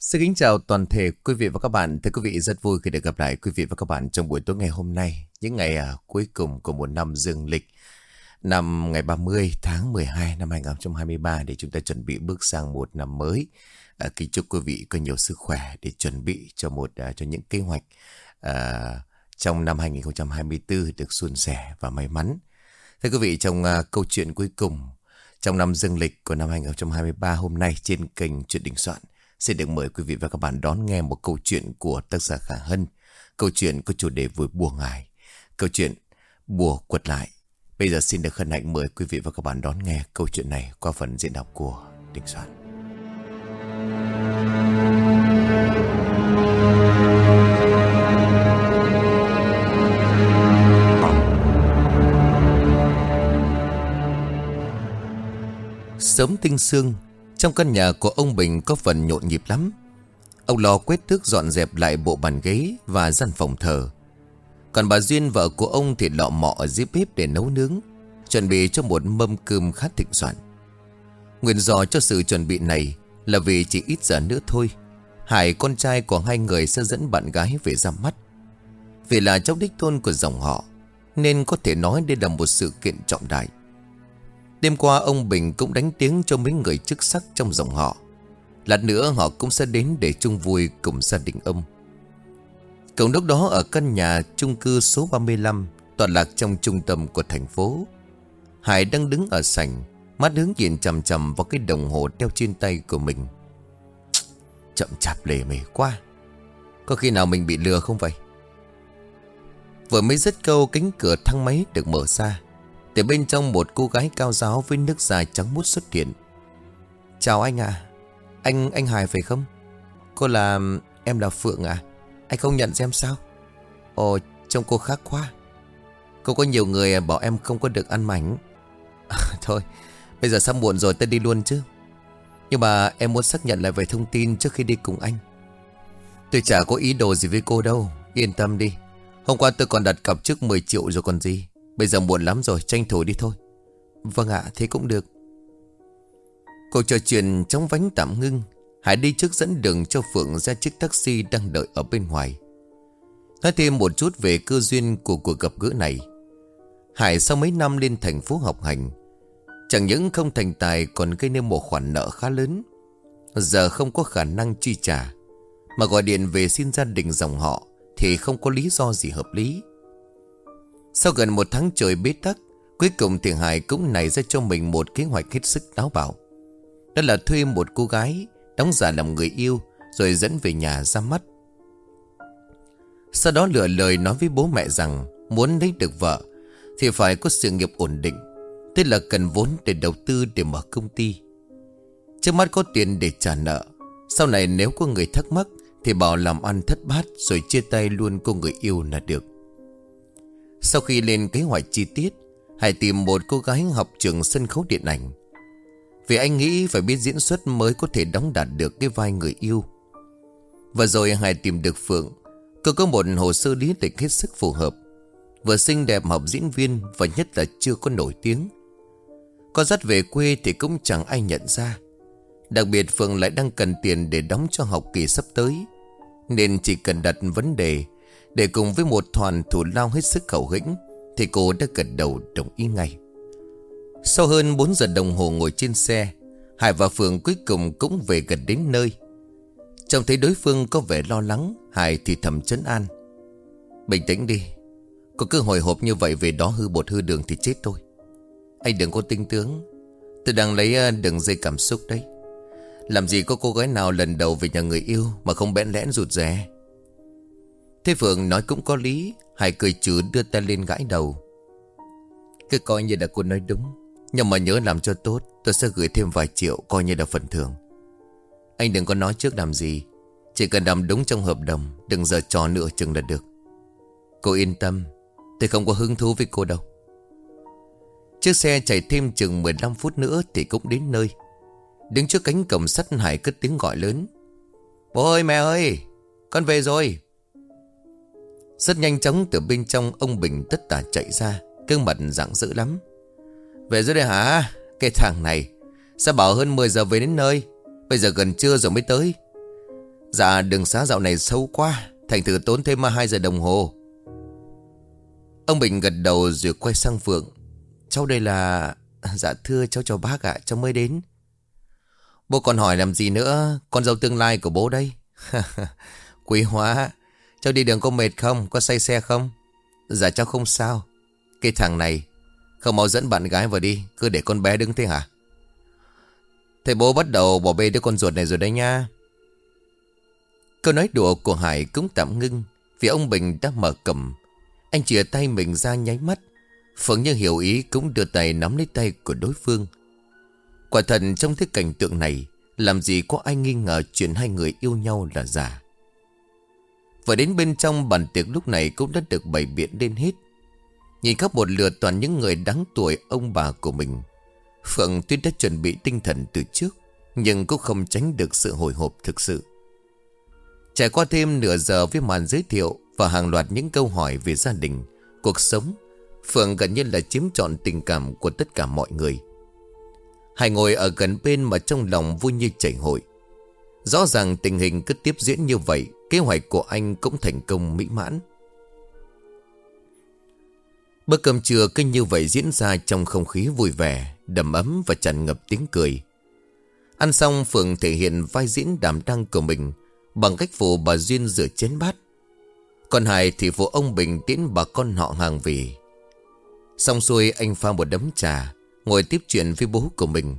Xin kính chào toàn thể quý vị và các bạn. Thưa quý vị rất vui khi được gặp lại quý vị và các bạn trong buổi tối ngày hôm nay. Những ngày à, cuối cùng của một năm dương lịch. Năm ngày 30 tháng 12 năm 2023 để chúng ta chuẩn bị bước sang một năm mới. À, kính chúc quý vị có nhiều sức khỏe để chuẩn bị cho một à, cho những kế hoạch à, trong năm 2024 được suôn sẻ và may mắn. Thưa quý vị, trong à, câu chuyện cuối cùng trong năm dương lịch của năm 2023 hôm nay trên kênh Chuyện Đình Soạn Xin được mời quý vị và các bạn đón nghe một câu chuyện của tác giả Khả Hân. Câu chuyện có chủ đề vui bùa ngài. Câu chuyện bùa quật lại. Bây giờ xin được hân hạnh mời quý vị và các bạn đón nghe câu chuyện này qua phần diễn đọc của Đình Soạn. Sớm tinh sương trong căn nhà của ông Bình có phần nhộn nhịp lắm. Ông lo quét tước dọn dẹp lại bộ bàn ghế và gian phòng thờ. Còn bà Duyên, vợ của ông thì lọ mọ ở dưới bếp để nấu nướng, Chuẩn bị cho một mâm cơm khá thịnh soạn. Nguyên do cho sự chuẩn bị này là vì chỉ ít giờ nữa thôi Hải con trai của hai người sẽ dẫn bạn gái về ra mắt. Vì là cháu đích thôn của dòng họ, Nên có thể nói đây là một sự kiện trọng đại. Đêm qua ông Bình cũng đánh tiếng cho mấy người chức sắc trong dòng họ. Lát nữa họ cũng sẽ đến để chung vui cùng gia đình ông. Cổng đốc đó ở căn nhà chung cư số 35 Tọa lạc trong trung tâm của thành phố, Hải đang đứng ở sảnh, Mắt hướng nhìn chầm chầm vào cái đồng hồ đeo trên tay của mình. Chậm chạp lề mề quá. Có khi nào mình bị lừa không vậy? Vừa mới dứt câu, cánh cửa thang máy được mở ra từ bên trong một cô gái cao giáo với nước dài trắng mút xuất hiện. Chào anh à Anh, anh Hải phải không? Cô là... em là Phượng à? Anh không nhận xem sao? Ồ, trông cô khác quá. Cô có nhiều người bảo em không có được ăn mảnh. À, Thôi, bây giờ sắp muộn rồi tôi đi luôn chứ. Nhưng mà em muốn xác nhận lại về thông tin trước khi đi cùng anh. Tôi chả có ý đồ gì với cô đâu. Yên tâm đi. Hôm qua tôi còn đặt cọc trước 10 triệu rồi còn gì. Bây giờ muộn lắm rồi, tranh thủ đi thôi. Vâng ạ, thế cũng được. Cuộc trò chuyện trong vánh tạm ngưng. Hải đi trước dẫn đường cho Phượng ra chiếc taxi đang đợi ở bên ngoài. Nói thêm một chút về cơ duyên của cuộc gặp gỡ này. Hải sau mấy năm lên thành phố học hành, Chẳng những không thành tài còn gây nên một khoản nợ khá lớn. Giờ không có khả năng chi trả, Mà gọi điện về xin gia đình dòng họ Thì không có lý do gì hợp lý sau gần một tháng trời bế tắc, Cuối cùng thì Hải cũng nảy ra cho mình một kế hoạch hết sức táo bạo. Đó là thuê một cô gái Đóng giả làm người yêu Rồi dẫn về nhà ra mắt. Sau đó lựa lời nói với bố mẹ rằng Muốn lấy được vợ Thì phải có sự nghiệp ổn định, Tức là cần vốn để đầu tư để mở công ty. Trước mắt có tiền để trả nợ, Sau này nếu có người thắc mắc Thì bảo làm ăn thất bát Rồi chia tay luôn cô người yêu là được sau khi lên kế hoạch chi tiết, Hải tìm một cô gái học trường sân khấu điện ảnh. Vì anh nghĩ phải biết diễn xuất mới có thể đóng đạt được cái vai người yêu. Và rồi Hải tìm được Phượng, Cô có một hồ sơ lý lịch hết sức phù hợp. Vừa xinh đẹp học diễn viên Và nhất là chưa có nổi tiếng. Có dắt về quê thì cũng chẳng ai nhận ra. Đặc biệt Phượng lại đang cần tiền để đóng cho học kỳ sắp tới, Nên chỉ cần đặt vấn đề để cùng với một thoàn thủ lao hết sức khẩu hĩnh, Thì cô đã gật đầu đồng ý ngay. Sau hơn 4 giờ đồng hồ ngồi trên xe, Hải và Phượng cuối cùng cũng về gần đến nơi. Trông thấy đối phương có vẻ lo lắng, Hải thì thầm chấn an. Bình tĩnh đi Có cứ hồi hộp như vậy về đó hư bột hư đường thì chết thôi. Anh đừng có tinh tướng, Tôi đang lấy ờ, đường dây cảm xúc đấy. Làm gì có cô gái nào lần đầu về nhà người yêu Mà không bẽn lẽn rụt rè? Thế Phượng nói cũng có lý Hải cười chữ đưa tay lên gãi đầu. Cứ coi như là cô nói đúng, Nhưng mà nhớ làm cho tốt, Tôi sẽ gửi thêm vài triệu coi như là phần thưởng. Anh đừng có nói trước làm gì, Chỉ cần làm đúng trong hợp đồng, Đừng giờ trò nữa chừng là được. Cô yên tâm, Tôi không có hứng thú với cô đâu. Chiếc xe chạy thêm chừng 15 phút nữa Thì cũng đến nơi. Đứng trước cánh cổng sắt Hải cất tiếng gọi lớn. Bố ơi, mẹ ơi, Con về rồi rất nhanh chóng từ bên trong ông Bình tất tả chạy ra Cương mặt dạng dữ lắm. Về rồi đây hả? Cái thằng này, Sao bảo hơn 10 giờ về đến nơi? Bây giờ gần trưa rồi mới tới. Dạ đường xá dạo này sâu quá, Thành thử tốn thêm 2 giờ đồng hồ. Ông Bình gật đầu rồi quay sang Phượng. Cháu đây là... Dạ thưa cháu chào bác ạ, Cháu mới đến. Bố còn hỏi làm gì nữa, Con dâu tương lai của bố đây? Quý hóa. Cháu đi đường có mệt không? Có say xe không? Dạ cháu không sao. Cái thằng này, Không mau dẫn bạn gái vào đi, Cứ để con bé đứng thế hả? Thầy bố bắt đầu bỏ bê đứa con ruột này rồi đấy nha. Câu nói đùa của Hải cũng tạm ngưng Vì ông Bình đã mở cầm Anh chìa tay mình ra nháy mắt. Phượng như hiểu ý cũng đưa tay nắm lấy tay của đối phương. Quả thật trong thế cảnh tượng này, Làm gì có ai nghi ngờ chuyện hai người yêu nhau là giả. Và đến bên trong, bàn tiệc lúc này cũng đã được bày biện lên hết. Nhìn khắp một lượt toàn những người đáng tuổi ông bà của mình. Phượng tuy đã chuẩn bị tinh thần từ trước, Nhưng cũng không tránh được sự hồi hộp thực sự. Trải qua thêm nửa giờ với màn giới thiệu Và hàng loạt những câu hỏi về gia đình, Cuộc sống, Phượng gần như là chiếm trọn tình cảm của tất cả mọi người. Hai ngồi ở gần bên mà trong lòng vui như chảy hội. Rõ ràng tình hình cứ tiếp diễn như vậy Kế hoạch của anh cũng thành công mỹ mãn. Bữa cơm trưa cứ như vậy diễn ra trong không khí vui vẻ, Đầm ấm và tràn ngập tiếng cười. Ăn xong, Phượng thể hiện vai diễn đảm đang của mình Bằng cách phụ bà Duyên rửa chén bát. Còn Hải thì phụ ông Bình tiễn bà con họ hàng về. Xong xuôi, anh pha một đấm trà, Ngồi tiếp chuyện với bố của mình.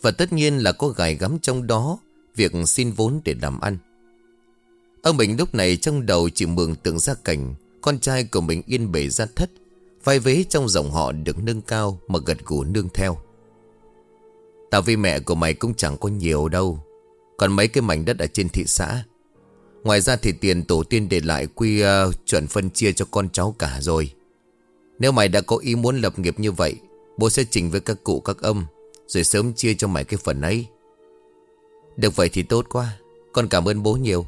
Và tất nhiên là có gài gắm trong đó Việc xin vốn để làm ăn. Ông Bình lúc này trong đầu chỉ mường tượng ra cảnh Con trai của mình yên bể ra thất Vai vế trong dòng họ được nâng cao Mà gật gù nương theo. Tao vì mẹ của mày cũng chẳng có nhiều đâu Còn mấy cái mảnh đất ở trên thị xã. Ngoài ra thì tiền tổ tiên để lại Quy uh, chuẩn phân chia cho con cháu cả rồi. Nếu mày đã có ý muốn lập nghiệp như vậy Bố sẽ trình với các cụ các âm Rồi sớm chia cho mày cái phần ấy. Được vậy thì tốt quá Con cảm ơn bố nhiều.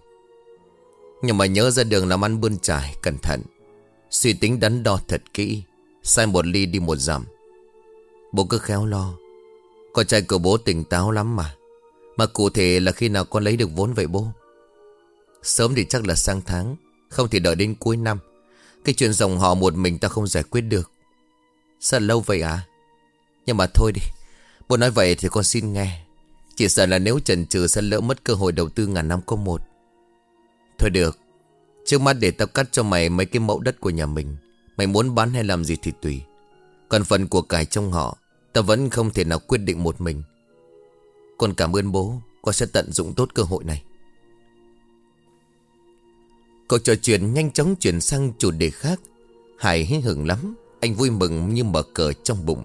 Nhưng mà nhớ ra đường làm ăn bươn trải, Cẩn thận. Suy tính đắn đo thật kỹ, Sai một ly đi một dặm. Bố cứ khéo lo. Con trai của bố tỉnh táo lắm mà. Mà cụ thể là khi nào con lấy được vốn vậy bố? Sớm thì chắc là sang tháng, Không thì đợi đến cuối năm. Cái chuyện dòng họ một mình ta không giải quyết được. Sao lâu vậy à Nhưng mà thôi đi, Bố nói vậy thì con xin nghe. Chỉ sợ là nếu chần chừ sẽ lỡ mất cơ hội đầu tư ngàn năm có một. Thôi được, Trước mắt để tao cắt cho mày mấy cái mẫu đất của nhà mình, Mày muốn bán hay làm gì thì tùy. Còn phần của cải trong họ, Tao vẫn không thể nào quyết định một mình. Con cảm ơn bố, Con sẽ tận dụng tốt cơ hội này. Cậu trò chuyện nhanh chóng chuyển sang chủ đề khác. Hải hí hưởng lắm, Anh vui mừng như mở cờ trong bụng.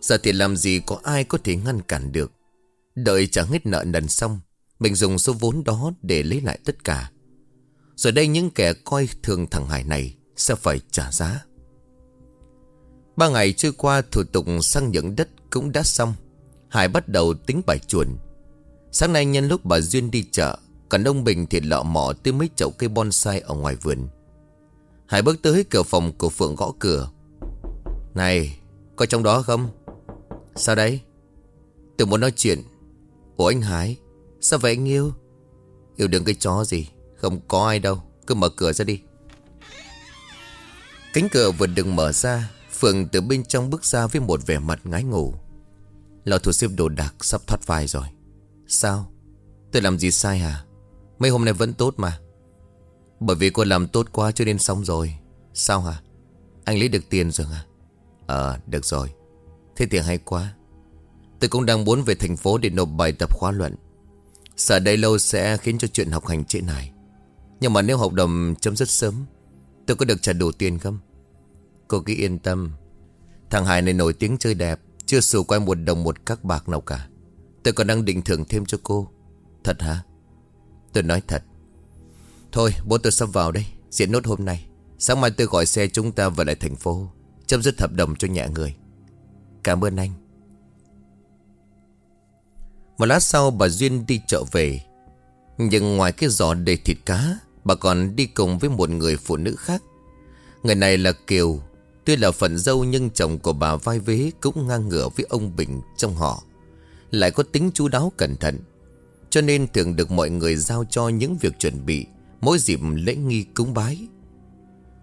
Giờ thì làm gì có ai có thể ngăn cản được? Đợi trả hết nợ nần xong mình dùng số vốn đó để lấy lại tất cả. Rồi đây những kẻ coi thường thằng Hải này Sẽ phải trả giá. Ba ngày trôi qua, thủ tục sang nhượng đất cũng đã xong. Hải bắt đầu tính bài chuồn. Sáng nay nhân lúc bà Duyên đi chợ, Còn ông Bình thì lọ mọ tới mấy chậu cây bonsai ở ngoài vườn. Hải bước tới cửa phòng của Phượng gõ cửa. Này, Có trong đó không? Sao đấy? Tôi muốn nói chuyện Ủa anh Hải. Sao vậy anh yêu? Yêu đừng cái chó gì, Không có ai đâu, Cứ mở cửa ra đi. Cánh cửa vừa đừng mở ra, Phượng từ bên trong bước ra với một vẻ mặt ngái ngủ. Lò thủ xếp đồ đạc sắp thoát vai rồi. Sao? Tôi làm gì sai hả? Mấy hôm nay vẫn tốt mà. Bởi vì cô làm tốt quá cho nên xong rồi. Sao hả? Anh lấy được tiền rồi hả? Ờ được rồi. Thế thì hay quá. Tôi cũng đang muốn về thành phố để nộp bài tập khóa luận. Sợ đây lâu sẽ khiến cho chuyện học hành trễ này Nhưng mà nếu hợp đồng chấm dứt sớm, Tôi có được trả đủ tiền không? Cô cứ yên tâm. Thằng Hải này nổi tiếng chơi đẹp, Chưa xù quay một đồng một các bạc nào cả. Tôi còn đang định thưởng thêm cho cô. Thật hả? Tôi nói thật. Thôi, bố tôi sắp vào đây, Diễn nốt hôm nay. Sáng mai tôi gọi xe chúng ta về lại thành phố, Chấm dứt hợp đồng cho nhà người. Cảm ơn anh. Một lát sau bà Duyên đi chợ về. Nhưng ngoài cái giỏ đầy thịt cá, Bà còn đi cùng với một người phụ nữ khác. Người này là Kiều, Tuy là phận dâu nhưng chồng của bà vai vế Cũng ngang ngửa với ông Bình trong họ. Lại có tính chú đáo cẩn thận, Cho nên thường được mọi người giao cho những việc chuẩn bị, Mỗi dịp lễ nghi cúng bái.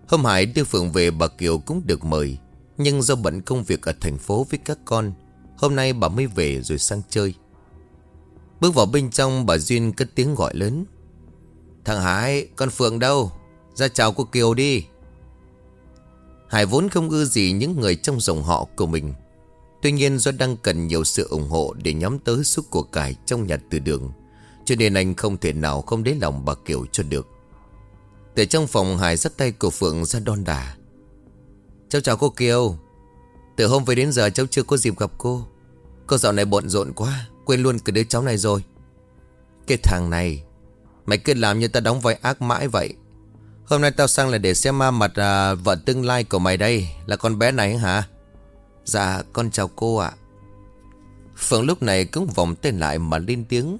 Hôm Hải đưa Phượng về, bà Kiều cũng được mời, Nhưng do bận công việc ở thành phố với các con, Hôm nay bà mới về rồi sang chơi. Bước vào bên trong, bà Duyên cất tiếng gọi lớn. Thằng Hải, con Phượng đâu? Ra chào cô Kiều đi. Hải vốn không ưa gì những người trong dòng họ của mình. Tuy nhiên do đang cần nhiều sự ủng hộ Để nhóm tới suốt của cải trong nhà từ đường, Cho nên anh không thể nào không đến lòng bà Kiều cho được. Từ trong phòng, Hải dắt tay của Phượng ra đon đà. Cháu chào cô Kiều. Từ hôm về đến giờ cháu chưa có dịp gặp cô. Cô dạo này bận rộn quá. Quên luôn cái đứa cháu này rồi. Cái thằng này Mày cứ làm như ta đóng vai ác mãi vậy. Hôm nay tao sang là để xem ma mặt à, vợ tương lai của mày đây Là con bé này hả? Dạ con chào cô ạ. Phượng lúc này cũng vòng tên lại mà lên tiếng.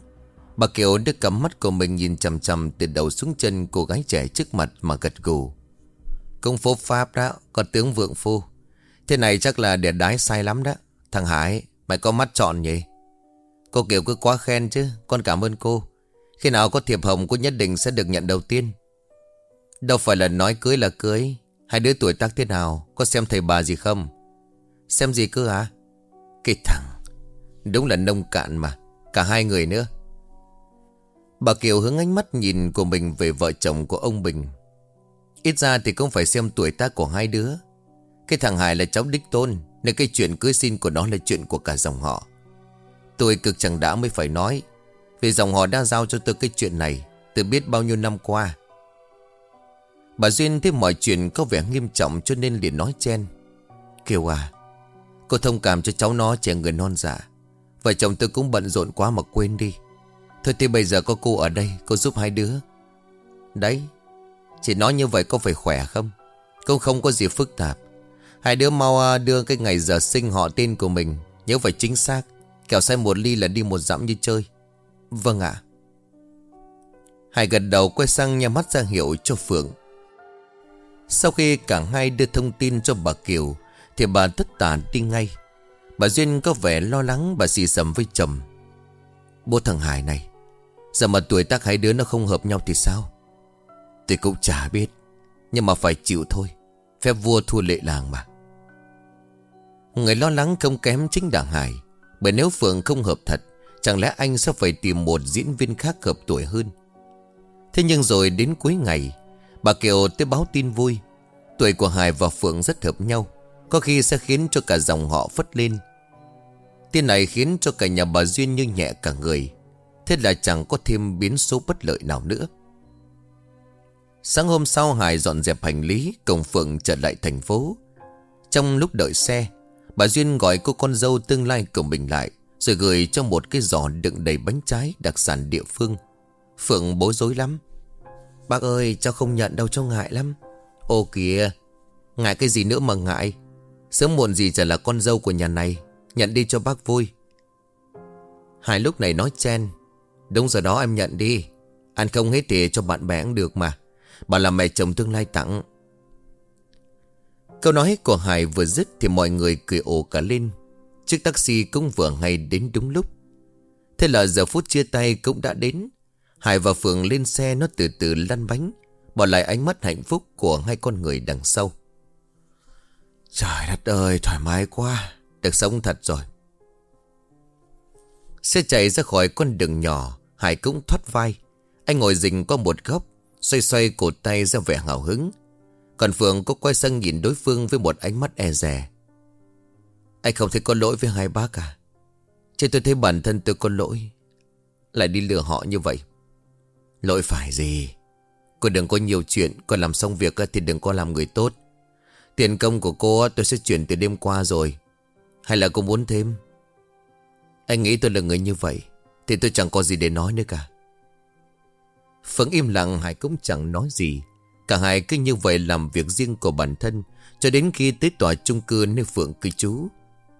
Bà Kiều đưa cắm mắt của mình nhìn chầm chầm từ đầu xuống chân cô gái trẻ trước mặt mà gật gù. Công phố Pháp đó, có tướng vượng phu. Thế này chắc là để đái sai lắm đó. Thằng Hải, mày có mắt chọn nhỉ? Cô Kiều cứ quá khen chứ. Con cảm ơn cô. Khi nào có thiệp hồng, cô nhất định sẽ được nhận đầu tiên. Đâu phải là nói cưới là cưới. Hai đứa tuổi tác thế nào, Có xem thầy bà gì không? Xem gì cơ à Cái thằng. Đúng là nông cạn mà. Cả hai người nữa. Bà Kiều hướng ánh mắt nhìn của mình về vợ chồng của ông Bình. Ít ra thì cũng phải xem tuổi tác của hai đứa. Cái thằng Hải là cháu đích tôn, Nên cái chuyện cưới xin của nó là chuyện của cả dòng họ. Tôi cực chẳng đã mới phải nói. Vì dòng họ đã giao cho tôi cái chuyện này Từ biết bao nhiêu năm qua. Bà Duyên thấy mọi chuyện có vẻ nghiêm trọng cho nên liền nói chen. Kiều à Cô thông cảm cho cháu nó trẻ người non dạ. Vợ chồng tôi cũng bận rộn quá mà quên đi. Thôi thì bây giờ có cô ở đây, Cô giúp hai đứa. Đấy Chị nói như vậy có phải khỏe không? Cũng không có gì phức tạp. Hai đứa mau à, đưa cái ngày giờ sinh họ tên của mình, Nhớ phải chính xác. Kẻo say một ly là đi một dặm như chơi. Vâng ạ. Hải gật đầu quay sang nhà mắt ra hiệu cho Phượng. Sau khi cả hai đưa thông tin cho bà Kiều, Thì bà tất tả đi ngay. Bà Duyên có vẻ lo lắng, Bà xì sầm với chồng. Bố thằng Hải này, Giờ mà tuổi tác hai đứa nó không hợp nhau thì sao? Tôi cũng chả biết, Nhưng mà phải chịu thôi. Phép vua thua lệ làng mà. Người lo lắng không kém chính đảng Hải. Bởi nếu Phượng không hợp thật, Chẳng lẽ anh sẽ phải tìm một diễn viên khác hợp tuổi hơn? Thế nhưng rồi đến cuối ngày, Bà Kiều tới báo tin vui. Tuổi của Hải và Phượng rất hợp nhau, Có khi sẽ khiến cho cả dòng họ phất lên. Tin này khiến cho cả nhà bà Duyên như nhẹ cả người, Thế là chẳng có thêm biến số bất lợi nào nữa. Sáng hôm sau Hải dọn dẹp hành lý Cùng Phượng trở lại thành phố. Trong lúc đợi xe Bà Duyên gọi cô con dâu tương lai của mình lại, Rồi gửi cho một cái giỏ đựng đầy bánh trái đặc sản địa phương. Phượng bối rối lắm. Bác ơi, cháu không nhận đâu cho ngại lắm. Ô kìa, Ngại cái gì nữa mà ngại? Sớm muộn gì chả là con dâu của nhà này, Nhận đi cho bác vui. Hai lúc này nói chen. Đúng giờ đó em nhận đi. Ăn không hết thì cho bạn bè cũng được mà. Bà là mẹ chồng tương lai tặng. Câu nói của Hải vừa dứt Thì mọi người cười ồ cả lên. Chiếc taxi cũng vừa ngay đến đúng lúc. Thế là giờ phút chia tay cũng đã đến. Hải và Phượng lên xe nó từ từ lăn bánh Bỏ lại ánh mắt hạnh phúc của hai con người đằng sau. Trời đất ơi thoải mái quá. Được sống thật rồi. Xe chạy ra khỏi con đường nhỏ Hải cũng thoát vai. Anh ngồi dình qua một góc Xoay xoay cột tay ra vẻ hào hứng còn Phượng có quay sang nhìn đối phương Với một ánh mắt e rè Anh không thấy có lỗi với hai bác à? Chứ tôi thấy bản thân tôi có lỗi. Lại đi lừa họ như vậy. Lỗi phải gì? Cô đừng có nhiều chuyện, Cô làm xong việc thì đừng có làm người tốt. Tiền công của cô tôi sẽ chuyển từ đêm qua rồi. Hay là cô muốn thêm? Anh nghĩ tôi là người như vậy Thì tôi chẳng có gì để nói nữa cả. Phấn im lặng, Hải cũng chẳng nói gì. Cả hai cứ như vậy làm việc riêng của bản thân, Cho đến khi tới tòa chung cư nơi Phượng cư trú.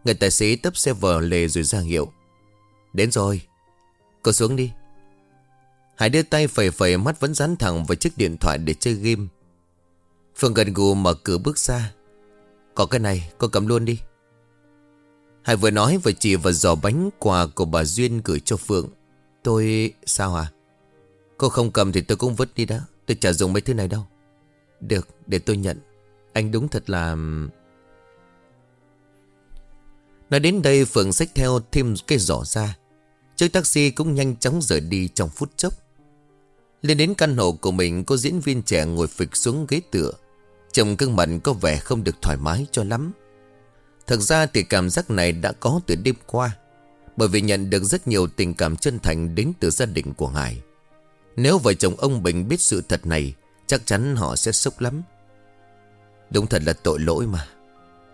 Người tài xế tấp xe vào lề rồi ra hiệu. Đến rồi, Cô xuống đi. Hải đưa tay phẩy phẩy mắt vẫn dán thẳng vào chiếc điện thoại để chơi game. Phương gần gù mở cửa bước ra. Có cái này, cô cầm luôn đi. Hải vừa nói vừa chỉ vào giò bánh quà của bà Duyên gửi cho Phượng. Tôi... Sao à Cô không cầm thì tôi cũng vứt đi đó, Tôi chả dùng mấy thứ này đâu. Được, để tôi nhận. Anh đúng thật là Nói đến đây, Phượng xách theo thêm cái giỏ ra. Chiếc taxi cũng nhanh chóng rời đi trong phút chốc. Lên đến căn hộ của mình Cô diễn viên trẻ ngồi phịch xuống ghế tựa. Trông cưng mặt có vẻ không được thoải mái cho lắm. Thực ra thì cảm giác này đã có từ đêm qua, Bởi vì nhận được rất nhiều tình cảm chân thành đến từ gia đình của Hải. Nếu vợ chồng ông Bình biết sự thật này Chắc chắn họ sẽ sốc lắm. Đúng thật là tội lỗi mà.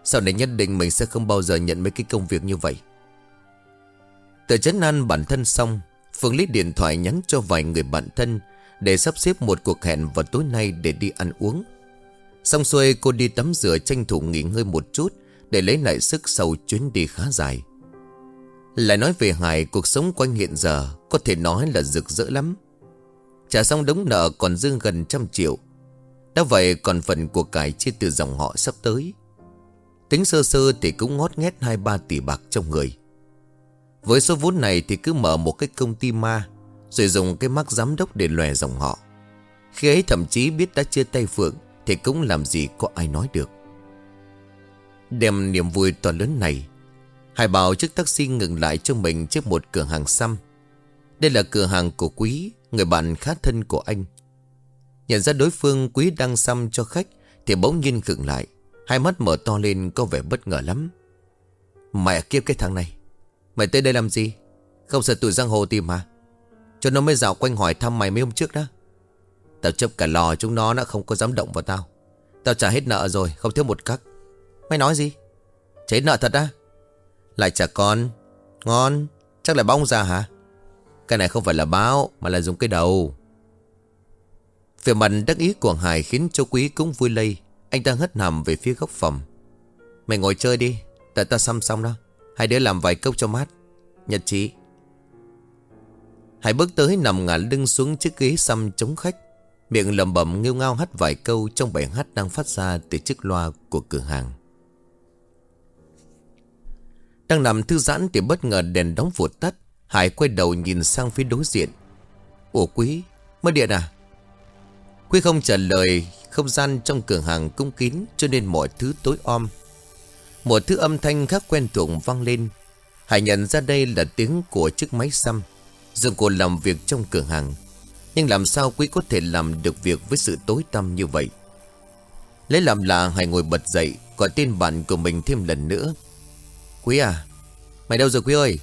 Sau này nhất định mình sẽ không bao giờ nhận mấy cái công việc như vậy. Tờ chấn an bản thân xong, Phương lấy điện thoại nhắn cho vài người bạn thân Để sắp xếp một cuộc hẹn vào tối nay để đi ăn uống. Xong xuôi, cô đi tắm rửa tranh thủ nghỉ ngơi một chút Để lấy lại sức sau chuyến đi khá dài. Lại nói về Hải, Cuộc sống quanh hiện giờ Có thể nói là rực rỡ lắm. Trả xong đống nợ còn dư gần trăm triệu. Đã vậy còn phần của cải chia từ dòng họ sắp tới. Tính sơ sơ thì cũng ngót nghét 2-3 tỷ bạc trong người. Với số vốn này thì cứ mở một cái công ty ma, Rồi dùng cái mắc giám đốc để lòe dòng họ. Khi ấy thậm chí biết đã chia tay Phượng Thì cũng làm gì có ai nói được. Đem niềm vui to lớn này, Hải bảo chiếc taxi ngừng lại cho mình trước một cửa hàng xăm. Đây là cửa hàng của Quý Người bạn khá thân của anh. Nhận ra đối phương Quý đang xăm cho khách, Thì bỗng nhiên khựng lại. Hai mắt mở to lên, có vẻ bất ngờ lắm. Mẹ kiếp cái thằng này. Mày tới đây làm gì? Không sợ tụi giang hồ tìm hả? Cho nó mới dạo quanh hỏi thăm mày mấy hôm trước đó. Tao chấp cả lò chúng nó nó không có dám động vào tao. Tao trả hết nợ rồi, Không thiếu một cắc. Mày nói gì? Chế nợ thật á? Lại trả con. Ngon. Chắc là bóng ra hả? Cái này không phải là báo, Mà là dùng cái đầu. Về mặt đắc ý của Hải khiến cho quý cũng vui lây. Anh ta hất nằm về phía góc phòng. Mày ngồi chơi đi, Tại ta xăm xong đó. Hai đứa làm vài cốc cho mát. Nhật trí Hải bước tới nằm ngả lưng xuống chiếc ghế xăm chống khách. Miệng lầm bẩm nghêu ngao hát vài câu Trong bài hát đang phát ra từ chiếc loa của cửa hàng. Đang nằm thư giãn thì bất ngờ đèn đóng vụt tắt. Hải quay đầu nhìn sang phía đối diện. Ủa quý, Mất điện à? Quý không trả lời, Không gian trong cửa hàng cung kín Cho nên mọi thứ tối om. Một thứ âm thanh khác quen thuộc vang lên. Hải nhận ra đây là tiếng của chiếc máy xăm. Dường cô làm việc trong cửa hàng. Nhưng làm sao quý có thể làm được việc với sự tối tăm như vậy? Lấy làm lạ Hải ngồi bật dậy, Gọi tên bạn của mình thêm lần nữa. Quý à Mày đâu rồi Quý ơi?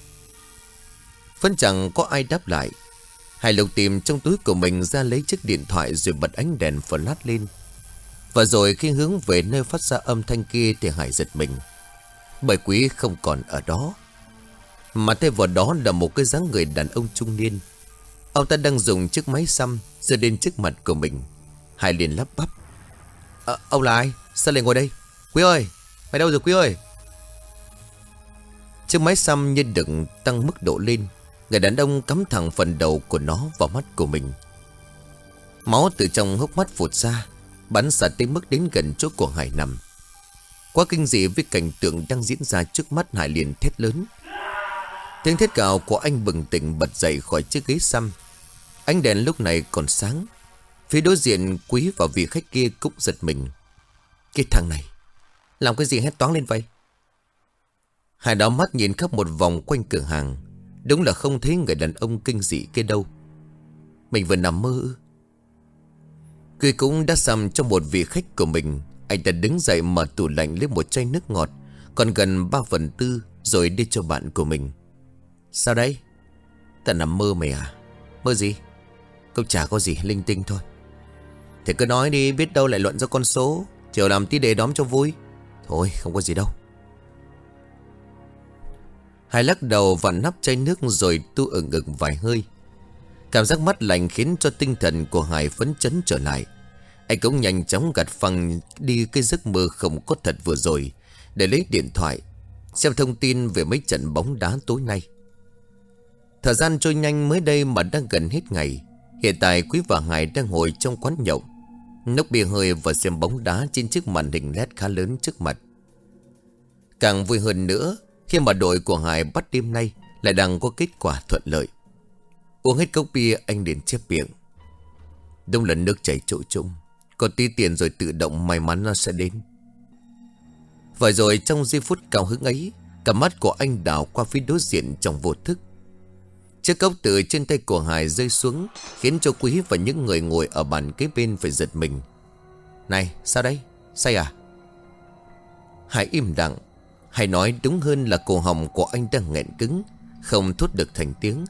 Vẫn chẳng có ai đáp lại Hải lục tìm trong túi của mình ra lấy chiếc điện thoại rồi bật ánh đèn flash lên. Và rồi khi hướng về nơi phát ra âm thanh kia thì Hải giật mình. Bởi quý không còn ở đó. Mà thay vào đó là một cái dáng người đàn ông trung niên. Ông ta đang dùng chiếc máy xăm Giơ đến trước mặt của mình. Hải liền lắp bắp. À, ông là ai? Sao lại ngồi đây? Quý ơi! Mày đâu rồi Quý ơi? Chiếc máy xăm như đựng tăng mức độ lên Người đàn ông cắm thẳng phần đầu của nó vào mắt của mình. Máu từ trong hốc mắt phụt ra, Bắn xả tới mức đến gần chỗ của Hải nằm. Quá kinh dị với cảnh tượng đang diễn ra trước mắt Hải liền thét lớn. Tiếng thét gào của anh bừng tỉnh bật dậy khỏi chiếc ghế xăm. Ánh đèn lúc này còn sáng. Phía đối diện quý và vị khách kia cũng giật mình. Cái thằng này, Làm cái gì hét toán lên vậy? Hải đảo mắt nhìn khắp một vòng quanh cửa hàng. Đúng là không thấy người đàn ông kinh dị kia đâu. Mình vừa nằm mơ. Cười cũng đã xăm cho một vị khách của mình. Anh ta đứng dậy mở tủ lạnh lấy một chai nước ngọt, Còn gần 3 phần tư, Rồi đi cho bạn của mình. Sao đấy? Ta nằm mơ mày à? Mơ gì? Cũng chả có gì linh tinh thôi. Thì cứ nói đi, biết đâu lại luận ra con số. Chiều làm tí đề đóm cho vui. Thôi, không có gì đâu. Hai lắc đầu và nắp chai nước rồi tu ở ngực vài hơi. Cảm giác mắt lạnh khiến cho tinh thần của Hải phấn chấn trở lại. Anh cũng nhanh chóng gạt phăng đi cái giấc mơ không có thật vừa rồi để lấy điện thoại, xem thông tin về mấy trận bóng đá tối nay. Thời gian trôi nhanh mới đây mà đang gần hết ngày. Hiện tại Quý và Hải đang ngồi trong quán nhậu. Nốc bia hơi và xem bóng đá trên chiếc màn hình LED khá lớn trước mặt. Càng vui hơn nữa khi mà đội của Hải bắt đêm nay, Lại đang có kết quả thuận lợi. Uống hết cốc bia, anh đến chép miệng. Đông lần nước chảy chỗ trũng. Có tí tiền rồi tự động may mắn nó sẽ đến. Và rồi trong giây phút cao hứng ấy, Cả mắt của anh đảo qua phía đối diện trong vô thức. Chiếc cốc từ trên tay của Hải rơi xuống, Khiến cho Quý và những người ngồi ở bàn kế bên phải giật mình. Này, sao đây? Say à? Hải im lặng. Hay nói đúng hơn là cổ họng của anh đang nghẹn cứng Không thốt được thành tiếng.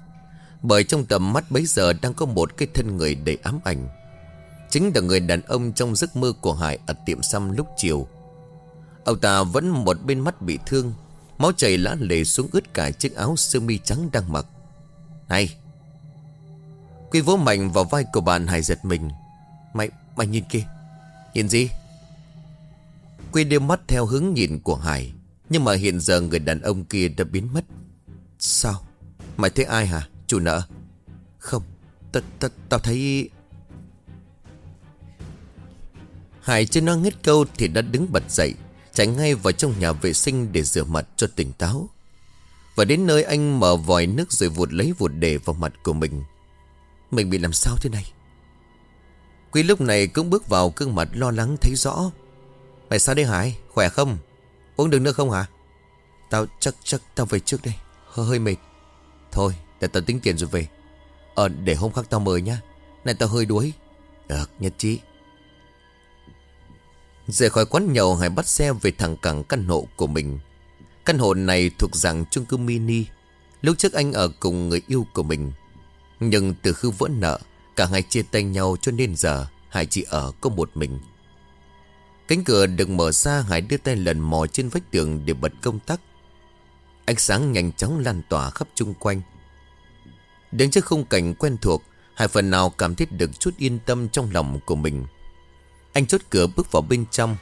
Bởi trong tầm mắt bấy giờ đang có một cái thân người đầy ám ảnh. Chính là người đàn ông trong giấc mơ của Hải ở tiệm xăm lúc chiều. Ông ta vẫn một bên mắt bị thương Máu chảy lã lệ xuống ướt cả chiếc áo sơ mi trắng đang mặc. Này! Quy vỗ mạnh vào vai của bạn Hải giật mình. Mày, mày nhìn kia Nhìn gì? Quy đưa mắt theo hướng nhìn của Hải. Nhưng mà hiện giờ người đàn ông kia đã biến mất. Sao? Mày thấy ai hả, Chủ nợ? Không Tao thấy Hải chưa nói hết câu Thì đã đứng bật dậy, Chạy ngay vào trong nhà vệ sinh để rửa mặt cho tỉnh táo. Và đến nơi anh mở vòi nước rồi vụt lấy vụt để vào mặt của mình. Mình bị làm sao thế này? Quý lúc này cũng bước vào gương mặt lo lắng thấy rõ. Mày sao đây Hải? Khỏe không? Uống được nữa không hả? Tao chắc chắc tao về trước đây. Hơi, hơi mệt. Thôi để tao tính tiền rồi về. Ờ để hôm khác tao mời nhá. Này tao hơi đuối. Được nhất trí. Rời khỏi quán nhậu Hải bắt xe về thẳng cẳng căn hộ của mình. Căn hộ này thuộc dạng chung cư mini. Lúc trước anh ở cùng người yêu của mình. Nhưng từ khi vỡ nợ Cả hai chia tay nhau cho nên giờ Hải chỉ ở có một mình. Cánh cửa được mở ra, Hải đưa tay lần mò trên vách tường để bật công tắc. Ánh sáng nhanh chóng lan tỏa khắp chung quanh. Đứng trước khung cảnh quen thuộc, Hải phần nào cảm thấy được chút yên tâm trong lòng của mình. Anh chốt cửa bước vào bên trong.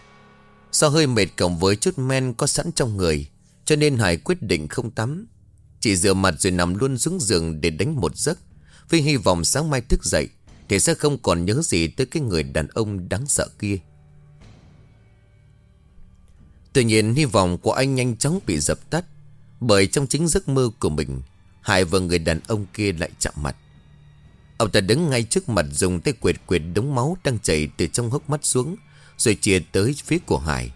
Do hơi mệt cộng với chút men có sẵn trong người, Cho nên Hải quyết định không tắm. Chỉ rửa mặt rồi nằm luôn xuống giường để đánh một giấc, Với hy vọng sáng mai thức dậy, Thì sẽ không còn nhớ gì tới cái người đàn ông đáng sợ kia. Tuy nhiên, hy vọng của anh nhanh chóng bị dập tắt, Bởi trong chính giấc mơ của mình Hải và người đàn ông kia lại chạm mặt. Ông ta đứng ngay trước mặt dùng tay quệt quệt đống máu đang chảy từ trong hốc mắt xuống, Rồi chia tới phía của Hải.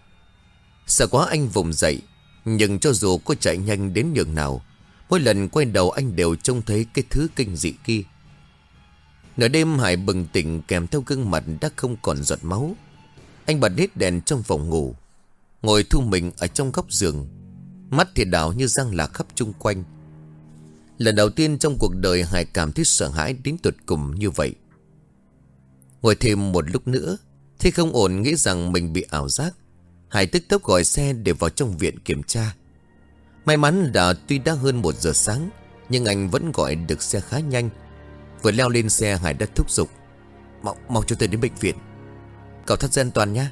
Sợ quá anh vùng dậy, Nhưng cho dù có chạy nhanh đến nhường nào, Mỗi lần quay đầu anh đều trông thấy cái thứ kinh dị kia. Nửa đêm Hải bừng tỉnh kèm theo gương mặt đã không còn giọt máu. Anh bật hết đèn trong phòng ngủ Ngồi thu mình ở trong góc giường. Mắt thì đảo như răng lạc khắp chung quanh. Lần đầu tiên trong cuộc đời Hải cảm thấy sợ hãi đến tuyệt cùng như vậy. Ngồi thêm một lúc nữa Thì không ổn nghĩ rằng mình bị ảo giác. Hải tức tốc gọi xe để vào trong viện kiểm tra. May mắn là tuy đã hơn một giờ sáng Nhưng anh vẫn gọi được xe khá nhanh. Vừa leo lên xe Hải đã thúc giục. Mau, mau cho tôi đến bệnh viện. Cậu thắt dây an toàn nhé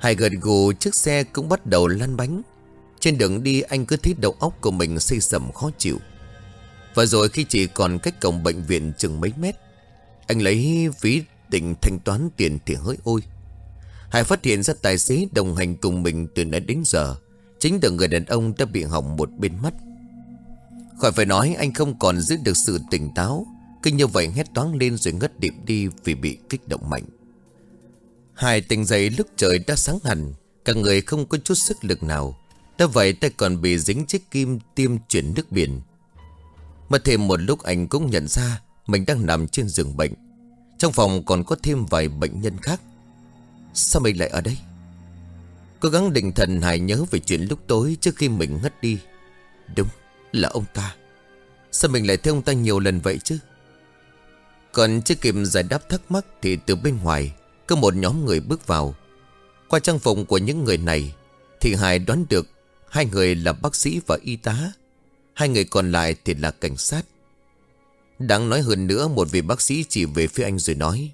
Hải gật gù, chiếc xe cũng bắt đầu lăn bánh. Trên đường đi, anh cứ thấy đầu óc của mình xây sầm khó chịu. Và rồi khi chỉ còn cách cổng bệnh viện chừng mấy mét, Anh lấy ví định thanh toán tiền thì hơi ôi. Hải phát hiện ra tài xế đồng hành cùng mình từ nãy đến giờ. Chính là người đàn ông đã bị hỏng một bên mắt. Khỏi phải nói, anh không còn giữ được sự tỉnh táo. Kinh như vậy hét toán lên rồi ngất điệp đi vì bị kích động mạnh. Hải tỉnh dậy lúc trời đã sáng hẳn, Cả người không có chút sức lực nào. Đã vậy tay còn bị dính chiếc kim tiêm chuyển nước biển. Mất thêm một lúc anh cũng nhận ra Mình đang nằm trên giường bệnh. Trong phòng còn có thêm vài bệnh nhân khác. Sao mình lại ở đây? Cố gắng định thần Hải nhớ về chuyện lúc tối trước khi mình ngất đi. Đúng, là ông ta. Sao mình lại thấy ông ta nhiều lần vậy chứ? Còn chưa kịp giải đáp thắc mắc Thì từ bên ngoài có một nhóm người bước vào. Qua trang phục của những người này Thì Hải đoán được Hai người là bác sĩ và y tá. Hai người còn lại thì là cảnh sát. Đáng nói hơn nữa, Một vị bác sĩ chỉ về phía anh rồi nói,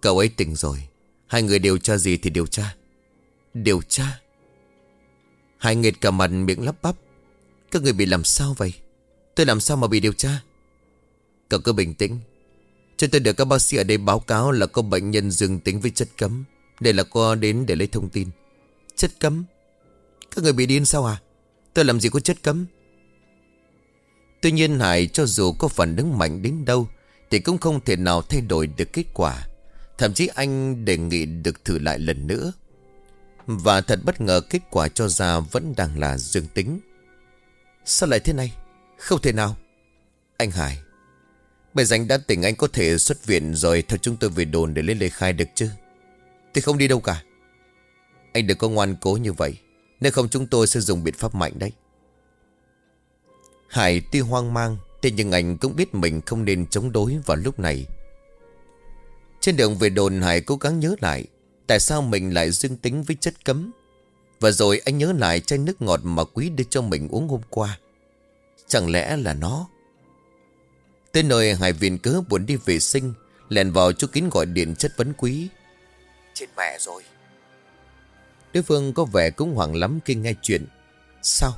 Cậu ấy tỉnh rồi. Hai người điều tra gì thì điều tra. Điều tra? Hai người cả mặt, miệng lắp bắp, Các người bị làm sao vậy? Tôi làm sao mà bị điều tra? Cậu cứ bình tĩnh cho tôi được các bác sĩ ở đây báo cáo là có bệnh nhân dương tính với chất cấm. Đây là cô đến để lấy thông tin. Chất cấm? Các người bị điên sao à Tôi làm gì có chất cấm? Tuy nhiên Hải cho dù có phản ứng mạnh đến đâu Thì cũng không thể nào thay đổi được kết quả. Thậm chí anh đề nghị được thử lại lần nữa. Và thật bất ngờ kết quả cho ra vẫn đang là dương tính. Sao lại thế này? Không thể nào. Anh Hải Bây giờ anh đã tỉnh, anh có thể xuất viện rồi, Theo chúng tôi về đồn để lên lời khai được chứ? Tôi không đi đâu cả. Anh đừng có ngoan cố như vậy, Nếu không chúng tôi sẽ dùng biện pháp mạnh đấy. Hải tuy hoang mang, Thế nhưng anh cũng biết mình không nên chống đối vào lúc này. Trên đường về đồn, Hải cố gắng nhớ lại Tại sao mình lại dương tính với chất cấm. Và rồi anh nhớ lại chai nước ngọt mà Quý đưa cho mình uống hôm qua. Chẳng lẽ là nó Tới nơi Hải viện cớ buồn đi vệ sinh Lèn vào chú kín gọi điện chất vấn Quý. Chết mẹ rồi. Đối phương có vẻ cũng hoảng lắm khi nghe chuyện. Sao?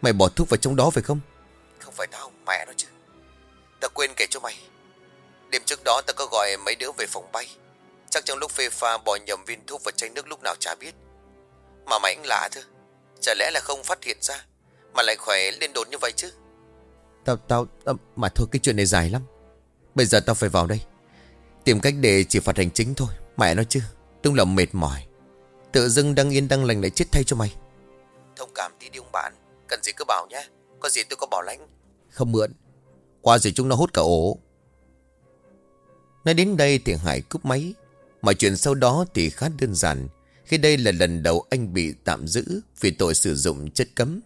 Mày bỏ thuốc vào trong đó phải không? Không phải tao mẹ nó chứ. Tao quên kể cho mày. Đêm trước đó tao có gọi mấy đứa về phòng bay. Chắc trong lúc phê pha bỏ nhầm viên thuốc vào chai nước lúc nào chả biết. Mà mày cũng lạ thôi. Chả lẽ là không phát hiện ra Mà lại khỏe lên đồn như vậy chứ Tao, tao, tao, mà thôi cái chuyện này dài lắm. Bây giờ tao phải vào đây. Tìm cách để chỉ phạt hành chính thôi. Mẹ nó chứ Đúng là mệt mỏi. Tự dưng đang yên đang lành lại chết thay cho mày. Thông cảm tí đi ông bạn. Cần gì cứ bảo nhé. Có gì tôi có bảo lãnh. Không mượn. Qua rồi chúng nó hút cả ổ. Nói đến đây thì Hải cúp máy. Mọi chuyện sau đó thì khá đơn giản. Khi đây là lần đầu anh bị tạm giữ Vì tội sử dụng chất cấm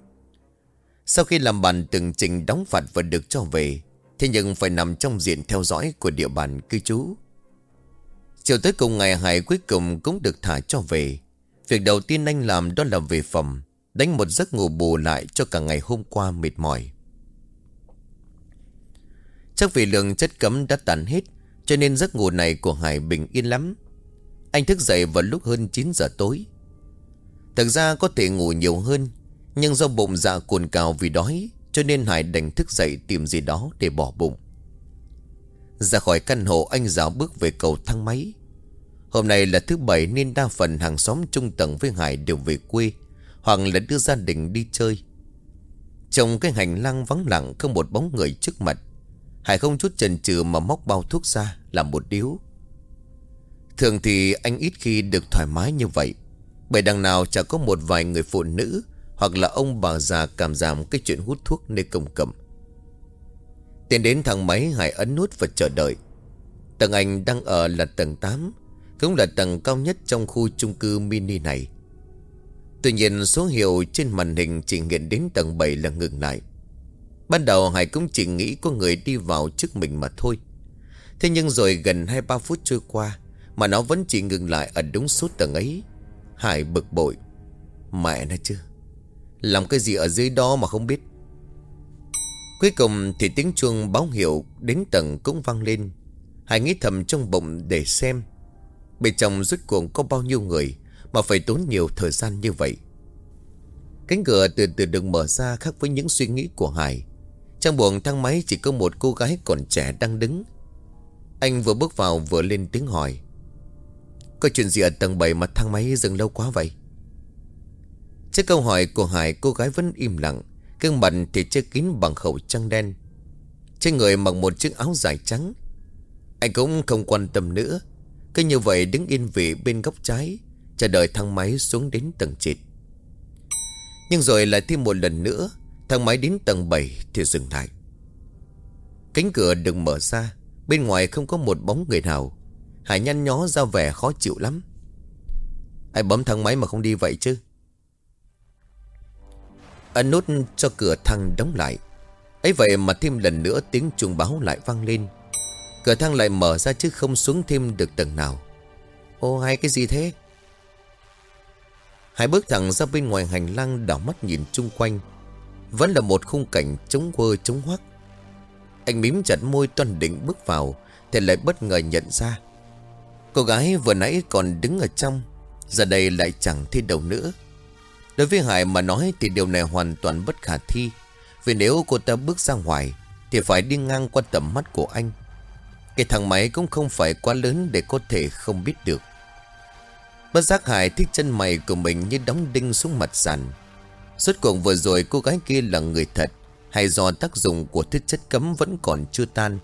sau khi làm bàn từng trình đóng phạt và được cho về, Thế nhưng phải nằm trong diện theo dõi của địa bàn cư trú. Chiều tới cùng ngày, Hải cuối cùng cũng được thả cho về. Việc đầu tiên anh làm đó là về phòng, Đánh một giấc ngủ bù lại cho cả ngày hôm qua mệt mỏi. Chắc vì lượng chất cấm đã tàn hết, Cho nên giấc ngủ này của Hải bình yên lắm. Anh thức dậy vào lúc hơn 9 giờ tối. Thực ra có thể ngủ nhiều hơn nhưng do bụng dạ cuồn cào vì đói, Cho nên Hải đành thức dậy tìm gì đó để bỏ bụng. Ra khỏi căn hộ, anh dạo bước về cầu thang máy. Hôm nay là thứ bảy nên đa phần hàng xóm trung tầng với Hải đều về quê, hoặc là đưa gia đình đi chơi. Trong cái hành lang vắng lặng Không một bóng người trước mặt. Hải không chút chần chừ mà móc bao thuốc ra Làm một điếu. Thường thì anh ít khi được thoải mái như vậy, Bởi đằng nào chả có một vài người phụ nữ hoặc là ông bà già cảm giảm cái chuyện hút thuốc nơi công cộng Tiến đến thang máy, Hải ấn nút và chờ đợi Tầng anh đang ở là tầng 8 Cũng là tầng cao nhất trong khu chung cư mini này Tuy nhiên, số hiệu trên màn hình chỉ hiện đến tầng 7 là ngừng lại. Ban đầu, Hải cũng chỉ nghĩ có người đi vào trước mình mà thôi. Thế nhưng rồi gần 2-3 phút trôi qua, mà nó vẫn chỉ ngừng lại ở đúng số tầng ấy. Hải bực bội. Mẹ nó chứ. Làm cái gì ở dưới đó mà không biết. Cuối cùng thì tiếng chuông báo hiệu đến tầng cũng vang lên. Hải nghĩ thầm trong bụng để xem. Bên trong rốt cuộc có bao nhiêu người mà phải tốn nhiều thời gian như vậy Cánh cửa từ từ được mở ra khác với những suy nghĩ của Hải Trong buồng thang máy chỉ có một cô gái còn trẻ đang đứng Anh vừa bước vào vừa lên tiếng hỏi Có chuyện gì ở tầng 7 mà thang máy dừng lâu quá vậy Trước câu hỏi của Hải, cô gái vẫn im lặng Cương mặt thì che kín bằng khẩu trang đen. Trên người mặc một chiếc áo dài trắng. Anh cũng không quan tâm nữa. Cứ như vậy đứng yên vị bên góc trái, Chờ đợi thang máy xuống đến tầng trịt Nhưng rồi lại thêm một lần nữa, Thang máy đến tầng 7 thì dừng lại. Cánh cửa đừng mở ra, Bên ngoài không có một bóng người nào. Hải nhăn nhó ra vẻ khó chịu lắm. Ai bấm thang máy mà không đi vậy chứ? Ấn nút cho cửa thang đóng lại. Ấy vậy mà thêm lần nữa tiếng chuông báo lại vang lên. Cửa thang lại mở ra chứ không xuống thêm được tầng nào. Ô, hay cái gì thế? Hai bước thẳng ra bên ngoài hành lang đảo mắt nhìn chung quanh. Vẫn là một khung cảnh trống quơ, trống hoác. Anh mím chặt môi toàn định bước vào, Thì lại bất ngờ nhận ra. Cô gái vừa nãy còn đứng ở trong, Giờ đây lại chẳng thấy đầu nữa. Đối với Hải mà nói thì điều này hoàn toàn bất khả thi. Vì nếu cô ta bước ra ngoài, Thì phải đi ngang qua tầm mắt của anh. Cái thằng máy cũng không phải quá lớn để có thể không biết được. Bất giác Hải thích chân mày của mình như đóng đinh xuống mặt sàn. Suốt cuộc vừa rồi cô gái kia là người thật, Hay do tác dụng của thiết chất cấm vẫn còn chưa tan.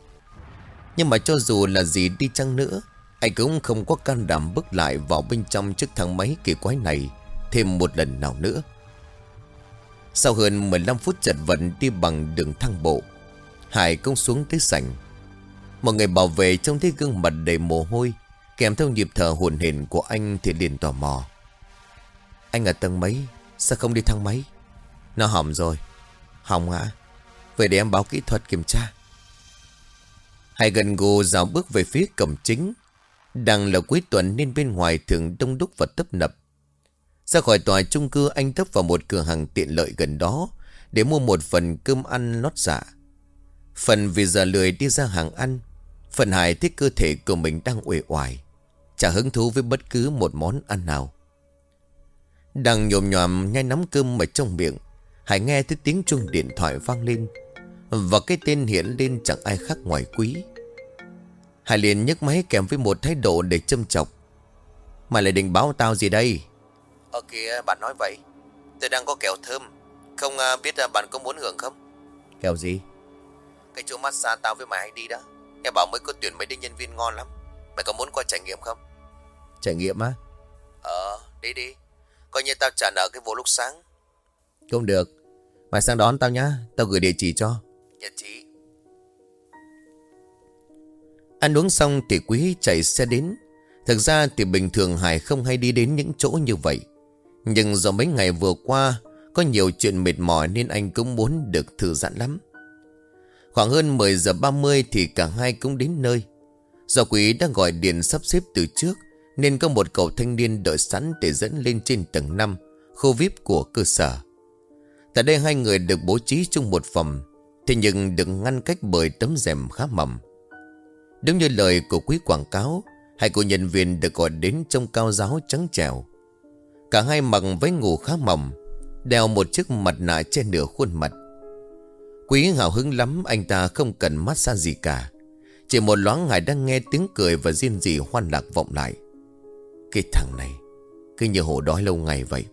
Nhưng mà cho dù là gì đi chăng nữa, Anh cũng không có can đảm bước lại vào bên trong chiếc thang máy kỳ quái này. Thêm một lần nào nữa. Sau hơn 15 phút chật vật đi bằng đường thang bộ, Hải cũng xuống tới sảnh. Một người bảo vệ trông thấy gương mặt đầy mồ hôi, Kèm theo nhịp thở hồn hển của anh thì liền tò mò. Anh ở tầng mấy? Sao không đi thang máy? Nó hỏng rồi. Hỏng hả? Vậy để em báo kỹ thuật kiểm tra. Hải gần gù dạo bước về phía cổng chính. Đang là cuối tuần nên bên ngoài thường đông đúc và tấp nập. Ra khỏi tòa chung cư, anh thấp vào một cửa hàng tiện lợi gần đó Để mua một phần cơm ăn lót dạ. Phần vì giờ lười đi ra hàng ăn, Phần Hải thích cơ thể của mình đang uể oải, Chả hứng thú với bất cứ một món ăn nào. Đang nhồm nhòm nhai nắm cơm ở trong miệng, Hải nghe thấy tiếng chuông điện thoại vang lên Và cái tên hiện lên chẳng ai khác ngoài quý. Hải liền nhấc máy kèm với một thái độ để châm chọc. Mày lại định báo tao gì đây? Ờ kìa bạn nói vậy. Tôi đang có kẹo thơm. Không à, biết à, bạn có muốn hưởng không? Kẹo gì? Cái chỗ massage tao với mày hay đi đó. Nghe bảo mới có tuyển mấy đứa nhân viên ngon lắm. Mày có muốn qua trải nghiệm không? Trải nghiệm á? Ờ đi đi. Coi như tao trả nợ cái vụ lúc sáng. Không được. Mày sang đón tao nhá. Tao gửi địa chỉ cho. Nhật chỉ Ăn uống xong thì quý chạy xe đến. Thực ra thì bình thường Hải không hay đi đến những chỗ như vậy nhưng do mấy ngày vừa qua, Có nhiều chuyện mệt mỏi nên anh cũng muốn được thư giãn lắm. Khoảng hơn 10 giờ 30 thì cả hai cũng đến nơi. Do quý đã gọi điện sắp xếp từ trước, Nên có một cậu thanh niên đợi sẵn để dẫn lên trên tầng 5 Khu VIP của cơ sở. Tại đây hai người được bố trí chung một phòng, Thế nhưng được ngăn cách bởi tấm rèm khá mỏng. Đúng như lời của quý quảng cáo, Hai cô nhân viên được gọi đến trong cao giáo trắng trèo Cả hai mặc váy ngủ khá mỏng, Đeo một chiếc mặt nạ trên nửa khuôn mặt. Quý hào hứng lắm, Anh ta không cần massage gì cả. Chỉ một loáng Hải đang nghe tiếng cười Và riêng gì hoan lạc vọng lại. Cái thằng này, Cứ như hổ đói lâu ngày vậy.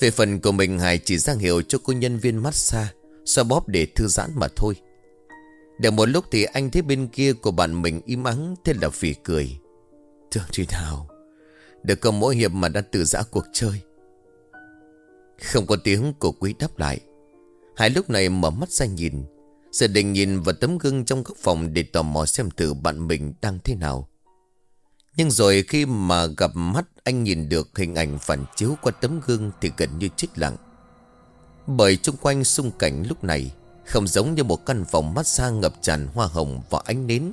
Về phần của mình Hải chỉ ra hiệu cho cô nhân viên massage Xoa bóp để thư giãn mà thôi. Được một lúc thì anh thấy bên kia của bạn mình im ắng, Thế là phỉ cười. Thương chị nào được có mỗi hiệp mà đã từ giã cuộc chơi. Không có tiếng của quý đáp lại. Hải lúc này mở mắt ra nhìn. Sự định nhìn vào tấm gương trong góc phòng Để tò mò xem thử bạn mình đang thế nào. Nhưng rồi khi mà gặp mắt, Anh nhìn được hình ảnh phản chiếu qua tấm gương Thì gần như chết lặng. Bởi xung quanh xung cảnh lúc này, Không giống như một căn phòng massage ngập tràn hoa hồng và ánh nến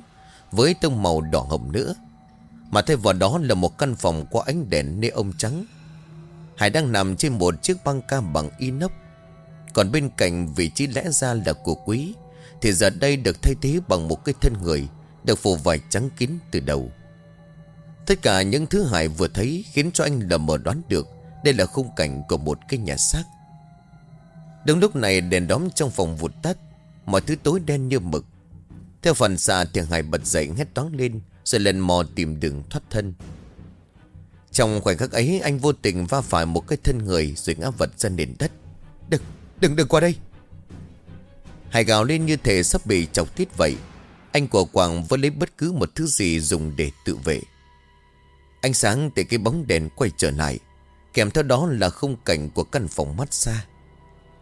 Với tông màu đỏ hồng nữa. Mà thay vào đó là một căn phòng có ánh đèn nê ông trắng. Hải đang nằm trên một chiếc băng ca bằng inox. Còn bên cạnh vị trí lẽ ra là của quý, Thì giờ đây được thay thế bằng một cái thân người, Được phủ vải trắng kín từ đầu. Tất cả những thứ Hải vừa thấy Khiến cho anh lờ mờ đoán được Đây là khung cảnh của một cái nhà xác. Đúng lúc này đèn đóm trong phòng vụt tắt, Mọi thứ tối đen như mực. Theo phần xạ thì Hải bật dậy hét toán lên rồi lần mò tìm đường thoát thân. Trong khoảnh khắc ấy Anh vô tình va phải một cái thân người Rồi ngã vật ra nền đất. Đừng, Đừng đừng qua đây. Hải gào lên như thể sắp bị chọc tiết vậy. Anh của Quảng vẫn lấy bất cứ một thứ gì dùng để tự vệ. Ánh sáng từ cái bóng đèn quay trở lại Kèm theo đó là khung cảnh của căn phòng mát xa.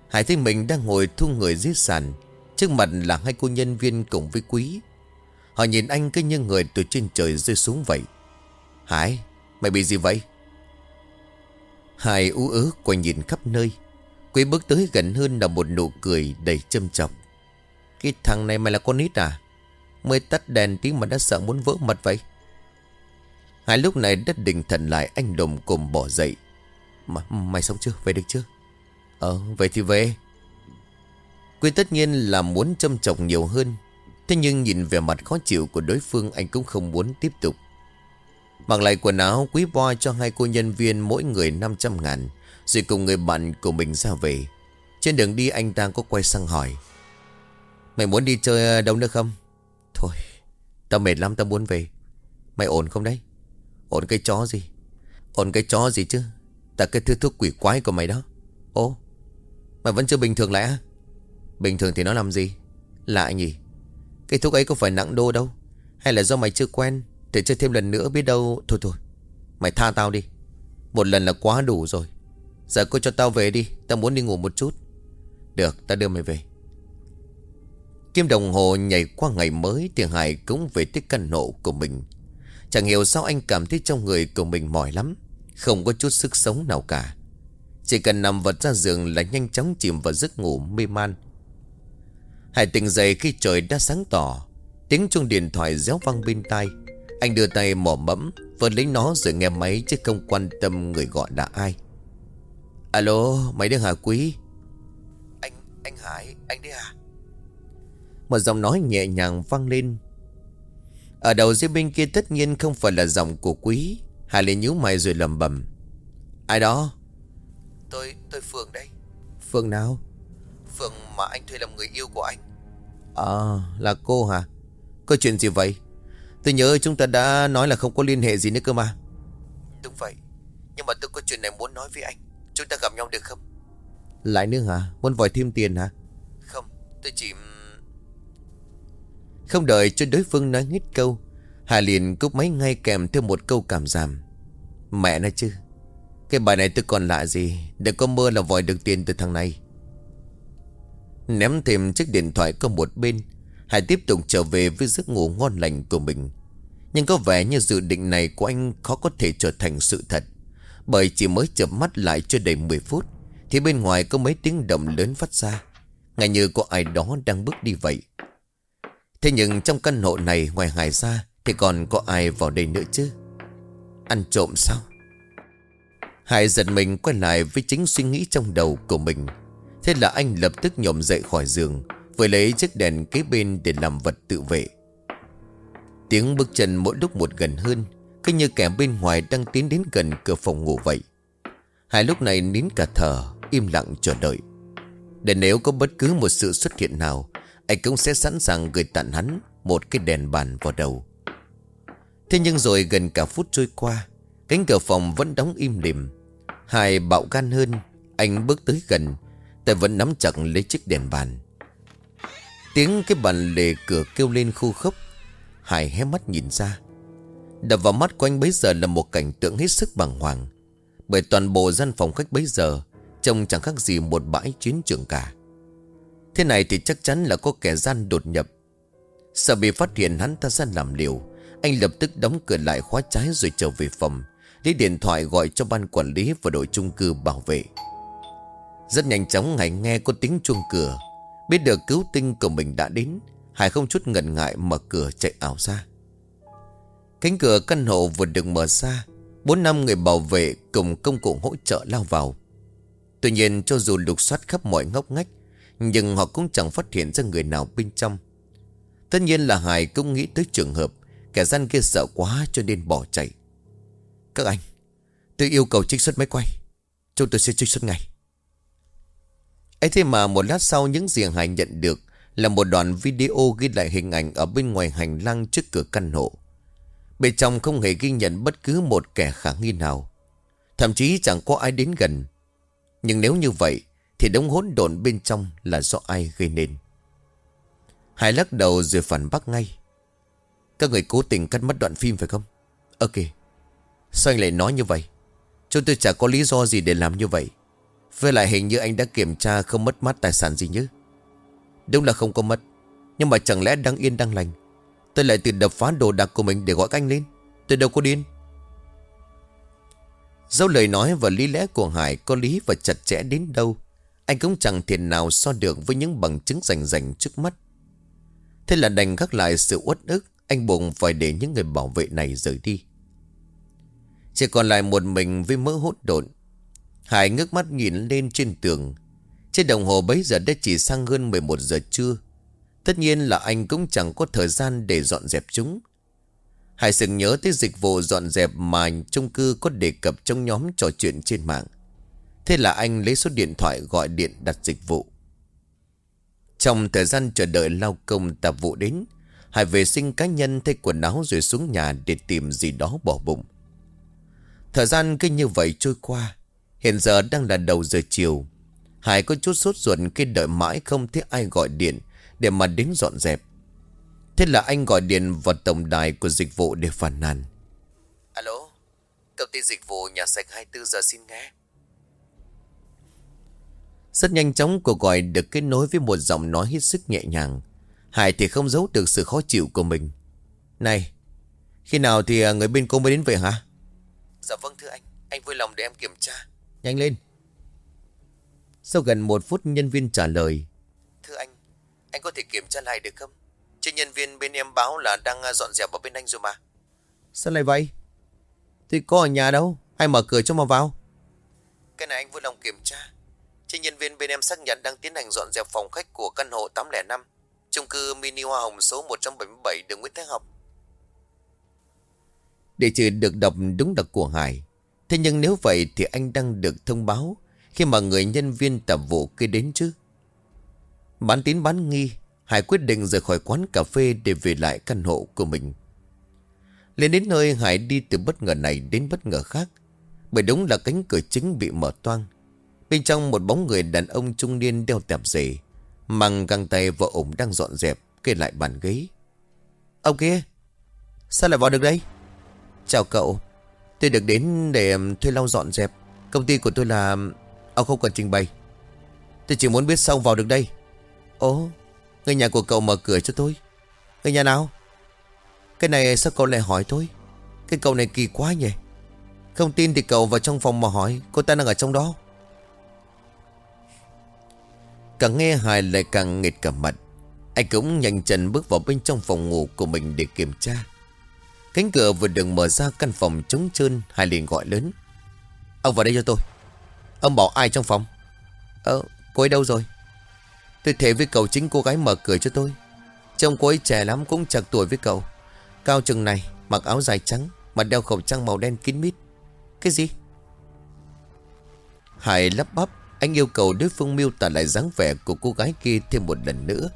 Hải thấy mình đang ngồi thu người dưới sàn Trước mặt là hai cô nhân viên cùng với quý. Họ nhìn anh cứ như người từ trên trời rơi xuống vậy. Hải Mày bị gì vậy? Hải ú ớ quay nhìn khắp nơi. Quý bước tới gần hơn là một nụ cười đầy châm chọc Cái thằng này mày là con nít à? Mới tắt đèn tí mà đã sợ muốn vỡ mặt vậy. Hải lúc này đất đình thần lại anh đồng cùng bỏ dậy. Mà, Mày xong chưa? Về được chưa? Ờ, vậy thì về. Quý tất nhiên là muốn châm chọc nhiều hơn. Thế nhưng nhìn về mặt khó chịu của đối phương anh cũng không muốn tiếp tục. Mặc lại quần áo quý bo cho hai cô nhân viên mỗi người 500 ngàn rồi cùng người bạn của mình ra về. Trên đường đi anh ta có quay sang hỏi Mày muốn đi chơi đâu nữa không? Thôi Tao mệt lắm tao muốn về. Mày ổn không đấy? Ổn cái chó gì? Ổn cái chó gì chứ? Tại cái thứ thuốc quỷ quái của mày đó. Ô, Mày vẫn chưa bình thường lại á? Bình thường thì nó làm gì? Lạ nhỉ. Cái thuốc ấy có phải nặng đô đâu? Hay là do mày chưa quen, Để chơi thêm lần nữa biết đâu? Thôi thôi, Mày tha tao đi. Một lần là quá đủ rồi. Giờ cô cho tao về đi, Tao muốn đi ngủ một chút. Được, tao đưa mày về. Kim đồng hồ nhảy qua ngày mới Thì Hải cũng về tới căn nộ của mình. Chẳng hiểu sao anh cảm thấy trong người của mình mỏi lắm, Không có chút sức sống nào cả. Chỉ cần nằm vật ra giường là nhanh chóng chìm vào giấc ngủ mê man. Hải tỉnh dậy khi trời đã sáng tỏ Tiếng chuông điện thoại réo vang bên tai Anh đưa tay mỏ mẫm Vừa lấy nó rồi nghe máy chứ không quan tâm người gọi là ai Alo, mày đứa Hà quý? Anh, anh Hải, anh đấy à? Một giọng nói nhẹ nhàng vang lên Ở đầu dưới bên kia tất nhiên không phải là giọng của quý Hải lên nhíu mày rồi lầm bầm Ai đó? Tôi, tôi Phương đây Phương nào? Phương mà anh thuê làm người yêu của anh À, là cô hả? Có chuyện gì vậy? Tôi nhớ chúng ta đã nói là không có liên hệ gì nữa cơ mà. Đúng vậy. Nhưng mà tôi có chuyện này muốn nói với anh. Chúng ta gặp nhau được không? Lại nữa hả? Muốn vòi thêm tiền hả? Không tôi chỉ Không đợi cho đối phương nói hết câu Hà liền cúp máy ngay kèm theo một câu cảm giảm. Mẹ nói chứ Cái bài này tôi còn lạ gì Để có mơ là vòi được tiền từ thằng này Ném thêm chiếc điện thoại qua một bên. Hải tiếp tục trở về với giấc ngủ ngon lành của mình. Nhưng có vẻ như dự định này của anh khó có thể trở thành sự thật. Bởi chỉ mới chợp mắt lại chưa đầy 10 phút, Thì bên ngoài có mấy tiếng động lớn phát ra. Ngay như có ai đó đang bước đi vậy. Thế nhưng trong căn hộ này ngoài Hải ra Thì còn có ai vào đây nữa chứ? Ăn trộm sao? Hải giật mình quay lại với chính suy nghĩ trong đầu của mình. Thế là anh lập tức nhổm dậy khỏi giường Vừa lấy chiếc đèn kế bên để làm vật tự vệ. Tiếng bước chân mỗi lúc một gần hơn Cứ như kẻ bên ngoài đang tiến đến gần cửa phòng ngủ vậy. Hai lúc này nín cả thở, Im lặng chờ đợi. Để nếu có bất cứ một sự xuất hiện nào, Anh cũng sẽ sẵn sàng gửi tặng hắn Một cái đèn bàn vào đầu. Thế nhưng rồi gần cả phút trôi qua, Cánh cửa phòng vẫn đóng im lìm. Hai bạo gan hơn, Anh bước tới gần Tay vẫn nắm chặt lấy chiếc đèn bàn. Tiếng cái bàn lề cửa kêu lên khu khốc. Hải hé mắt nhìn ra. Đập vào mắt của anh bấy giờ là một cảnh tượng hết sức bàng hoàng. Bởi toàn bộ gian phòng khách bấy giờ, Trông chẳng khác gì một bãi chiến trường cả. Thế này thì chắc chắn là có kẻ gian đột nhập. Sợ bị phát hiện hắn ta ra làm liều, Anh lập tức đóng cửa lại khóa trái rồi trở về phòng, Lấy điện thoại gọi cho ban quản lý và đội chung cư bảo vệ. Rất nhanh chóng Hải nghe có tiếng chuông cửa. Biết được cứu tinh của mình đã đến, Hải không chút ngần ngại mở cửa chạy ảo ra. Cánh cửa căn hộ vừa được mở ra, Bốn năm người bảo vệ cùng công cụ hỗ trợ lao vào. Tuy nhiên, cho dù lục soát khắp mọi ngóc ngách, Nhưng họ cũng chẳng phát hiện ra người nào bên trong. Tất nhiên là Hải cũng nghĩ tới trường hợp, Kẻ gian kia sợ quá cho nên bỏ chạy. Các anh, Tôi yêu cầu trích xuất máy quay. Chúng tôi sẽ trích xuất ngay ấy thế mà một lát sau những gì Hải nhận được Là một đoạn video ghi lại hình ảnh Ở bên ngoài hành lang trước cửa căn hộ. Bên trong không hề ghi nhận bất cứ một kẻ khả nghi nào. Thậm chí chẳng có ai đến gần. Nhưng nếu như vậy, Thì đống hỗn độn bên trong là do ai gây nên? Hải lắc đầu rồi phản bác ngay. Các người cố tình cắt mất đoạn phim phải không? Ok. Sao anh lại nói như vậy? Chúng tôi chả có lý do gì để làm như vậy với lại hình như anh đã kiểm tra không mất mát tài sản gì nhé Đúng là không có mất, Nhưng mà chẳng lẽ đang yên đang lành. Tôi lại tự đập phá đồ đạc của mình để gọi anh lên. Tôi đâu có điên. Dẫu lời nói và lý lẽ của Hải có lý và chặt chẽ đến đâu, Anh cũng chẳng thiền nào so được với những bằng chứng rành rành trước mắt. Thế là đành gác lại sự uất ức, Anh buồn phải để những người bảo vệ này rời đi. Chỉ còn lại một mình với mỡ hốt độn Hải ngước mắt nhìn lên trên tường. Trên đồng hồ bấy giờ đã chỉ sang hơn 11 giờ trưa. Tất nhiên là anh cũng chẳng có thời gian để dọn dẹp chúng. Hải sừng nhớ tới dịch vụ dọn dẹp mà chung cư có đề cập trong nhóm trò chuyện trên mạng. Thế là anh lấy số điện thoại gọi điện đặt dịch vụ. Trong thời gian chờ đợi lao công tạp vụ đến, Hải vệ sinh cá nhân thay quần áo rồi xuống nhà để tìm gì đó bỏ bụng. Thời gian cứ như vậy trôi qua. Hiện giờ đang là đầu giờ chiều Hải có chút sốt ruột khi đợi mãi không thấy ai gọi điện để mà đến dọn dẹp. Thế là anh gọi điện vào tổng đài của dịch vụ để phản nàn. Alo, công ty dịch vụ nhà sạch 24 giờ xin nghe. Rất nhanh chóng cuộc gọi được kết nối với một giọng nói hết sức nhẹ nhàng. Hải thì không giấu được sự khó chịu của mình. Này, khi nào thì à, người bên cô mới đến vậy hả? Dạ vâng thưa anh, anh vui lòng để em kiểm tra. Nhanh lên. Sau gần một phút nhân viên trả lời. Thưa anh, anh có thể kiểm tra lại được không? Trên nhân viên bên em báo là đang à, dọn dẹp ở bên anh rồi mà. Sao lại vậy? Thì có ở nhà đâu, ai mở cửa cho mà vào. Cái này anh vui lòng kiểm tra. Trên nhân viên bên em xác nhận đang tiến hành dọn dẹp phòng khách của căn hộ 805, chung cư mini hoa hồng số 177 đường Nguyễn Thái Học. Địa chỉ được đọc đúng đặc của Hải. Thế nhưng nếu vậy thì anh đang được thông báo khi mà người nhân viên tạp vụ kia đến chứ. Bán tín bán nghi, Hải quyết định rời khỏi quán cà phê để về lại căn hộ của mình. Lên đến nơi Hải đi từ bất ngờ này đến bất ngờ khác. Bởi đúng là cánh cửa chính bị mở toang. Bên trong một bóng người đàn ông trung niên đeo tạp dề Mang găng tay vợ ổng đang dọn dẹp Kê lại bàn ghế Ông kia Sao lại vào được đây Chào cậu Tôi được đến để thuê lau dọn dẹp. Công ty của tôi là Ông không cần trình bày. Tôi chỉ muốn biết sao vào được đây. Ồ, Người nhà của cậu mở cửa cho tôi. Người nhà nào? Cái này sao cậu lại hỏi tôi? Cái cậu này kỳ quá nhỉ? Không tin thì cậu vào trong phòng mà hỏi, Cô ta đang ở trong đó. Càng nghe hài lại càng nghệt cả mặt. Anh cũng nhanh chân bước vào bên trong phòng ngủ của mình để kiểm tra. Cánh cửa vừa được mở ra, căn phòng trống trơn Hải liền gọi lớn. Ông vào đây cho tôi. Ông bảo ai trong phòng? Ờ cô ấy đâu rồi? Tôi thể với cậu chính cô gái mở cửa cho tôi. Trông cô ấy trẻ lắm cũng chạc tuổi với cậu. Cao chừng này, Mặc áo dài trắng mà đeo khẩu trang màu đen kín mít. Cái gì? Hải lắp bắp, Anh yêu cầu đối phương miêu tả lại dáng vẻ của cô gái kia thêm một lần nữa.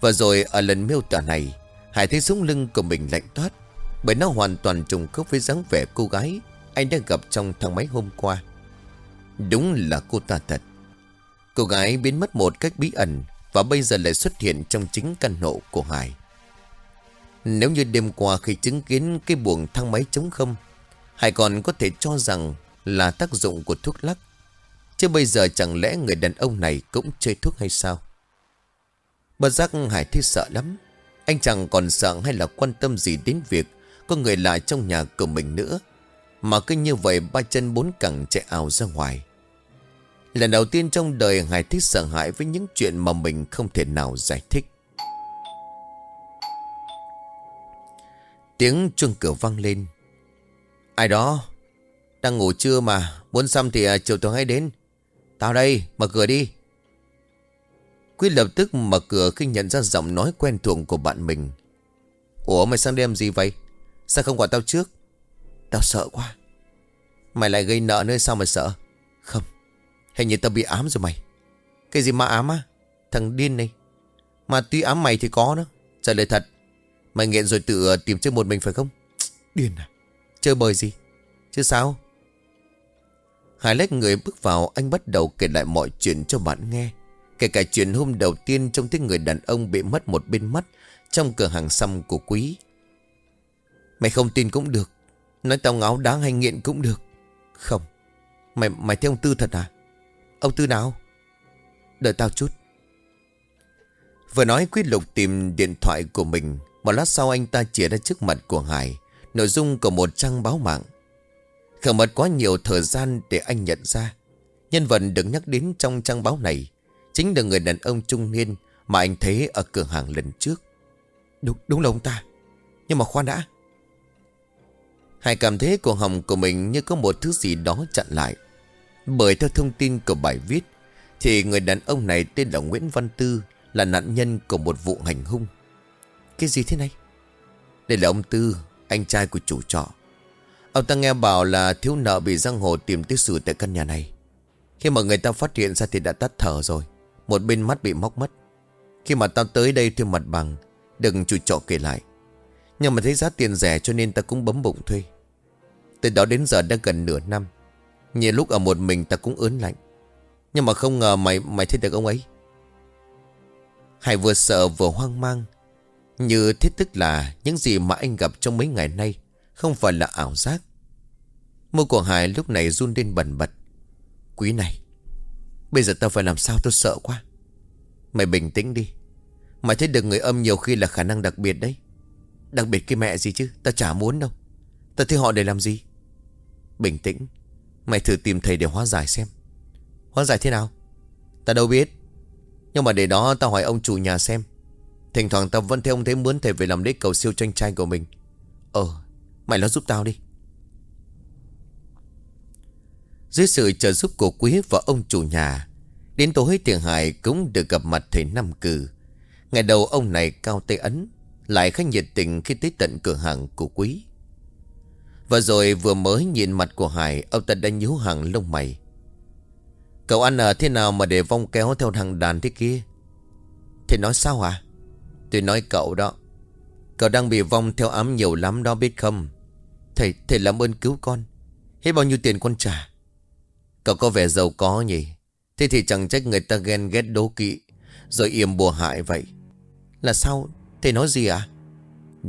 Và rồi ở lần miêu tả này, Hải thấy sống lưng của mình lạnh toát bởi nó hoàn toàn trùng khớp với dáng vẻ cô gái Anh đã gặp trong thang máy hôm qua. Đúng là cô ta thật. Cô gái biến mất một cách bí ẩn Và bây giờ lại xuất hiện trong chính căn hộ của Hải. Nếu như đêm qua khi chứng kiến cái buồng thang máy trống không Hải còn có thể cho rằng là tác dụng của thuốc lắc. Chứ bây giờ chẳng lẽ người đàn ông này cũng chơi thuốc hay sao? Bất giác Hải thấy sợ lắm. Anh chẳng còn sợ hay là quan tâm gì đến việc có người lại trong nhà của mình nữa. Mà cứ như vậy, ba chân bốn cẳng chạy ảo ra ngoài. Lần đầu tiên trong đời Hải thích sợ hãi với những chuyện mà mình không thể nào giải thích. Tiếng chuông cửa vang lên. Ai đó? Đang ngủ trưa mà? Muốn xăm thì à, chiều tối hãy đến. Tao đây, mở cửa đi. Quyết lập tức mở cửa khi nhận ra giọng nói quen thuộc của bạn mình. Ủa, mày sang đêm gì vậy? Sao không gọi tao trước? Tao sợ quá. Mày lại gây nợ nơi sao mà sợ? Không, Hình như tao bị ám rồi mày. Cái gì mà ám á? Thằng điên này. Mà tuy ám mày thì có đó. Trả lời thật, Mày nghiện rồi tự ờ, tìm chơi một mình phải không? Điên à? Chơi bời gì? Chứ sao? Hải lách người bước vào, Anh bắt đầu kể lại mọi chuyện cho bạn nghe. Kể cả chuyện hôm đầu tiên Trong tiếng người đàn ông bị mất một bên mắt Trong cửa hàng xăm của quý. Mày không tin cũng được. Nói tao ngáo đáng hay nghiện cũng được. Không. Mày mày thấy ông Tư thật à? Ông Tư nào? Đợi tao chút. Vừa nói Quyết Lục tìm điện thoại của mình. Một lát sau anh ta chỉ ra trước mặt của Hải. Nội dung của một trang báo mạng. Khởi mật quá nhiều thời gian để anh nhận ra. Nhân vật được nhắc đến trong trang báo này Chính là người đàn ông trung niên Mà anh thấy ở cửa hàng lần trước. Đúng, đúng là ông ta. Nhưng mà khoan đã. Hải cảm thấy cổ họng của mình như có một thứ gì đó chặn lại. Bởi theo thông tin của bài viết, thì người đàn ông này tên là Nguyễn Văn Tư, là nạn nhân của một vụ hành hung. Cái gì thế này? Đây là ông Tư, anh trai của chủ trọ. Ông ta nghe bảo là thiếu nợ bị giang hồ tìm tới xử tại căn nhà này. Khi mà người ta phát hiện ra thì đã tắt thở rồi. Một bên mắt bị móc mất. Khi mà tao tới đây thuê mặt bằng, đừng chủ trọ kể lại. Nhưng mà thấy giá tiền rẻ cho nên ta cũng bấm bụng thuê. Từ đó đến giờ đã gần nửa năm. Nhiều lúc ở một mình ta cũng ớn lạnh. Nhưng mà không ngờ mày mày thấy được ông ấy. Hải vừa sợ vừa hoang mang, Như thiết tức là Những gì mà anh gặp trong mấy ngày nay Không phải là ảo giác. Môi của Hải lúc này run lên bẩn bật. Quý này, Bây giờ tao phải làm sao tôi sợ quá. Mày bình tĩnh đi. Mày thấy được người âm nhiều khi là khả năng đặc biệt đấy. Đặc biệt cái mẹ gì chứ? Tao chả muốn đâu. Tao thấy họ để làm gì? Bình tĩnh. Mày thử tìm thầy để hóa giải xem. Hóa giải thế nào? Ta đâu biết. Nhưng mà để đó ta hỏi ông chủ nhà xem. Thỉnh thoảng tao vẫn thấy ông thấy muốn thầy về làm lễ cầu siêu tranh trai của mình. Ờ Mày lo giúp tao đi. Dưới sự trợ giúp của quý và ông chủ nhà, Đến tối tiền hải cũng được gặp mặt thầy Năm Cử. Ngày đầu ông này cao tay ấn, Lại khá nhiệt tình khi tới tận cửa hàng của quý. Và rồi vừa mới nhìn mặt của Hải Ông ta đã nhíu hàng lông mày. Cậu ăn ở thế nào mà để vong kéo theo thằng đàn thế kia? Thì nói sao à Tôi nói cậu đó. Cậu đang bị vong theo ám nhiều lắm đó biết không? Thầy, thầy làm ơn cứu con. Hết bao nhiêu tiền con trả? Cậu có vẻ giàu có nhỉ? Thế thì chẳng trách người ta ghen ghét đố kỵ Rồi yểm bùa hại vậy. Là sao? Thầy nói gì à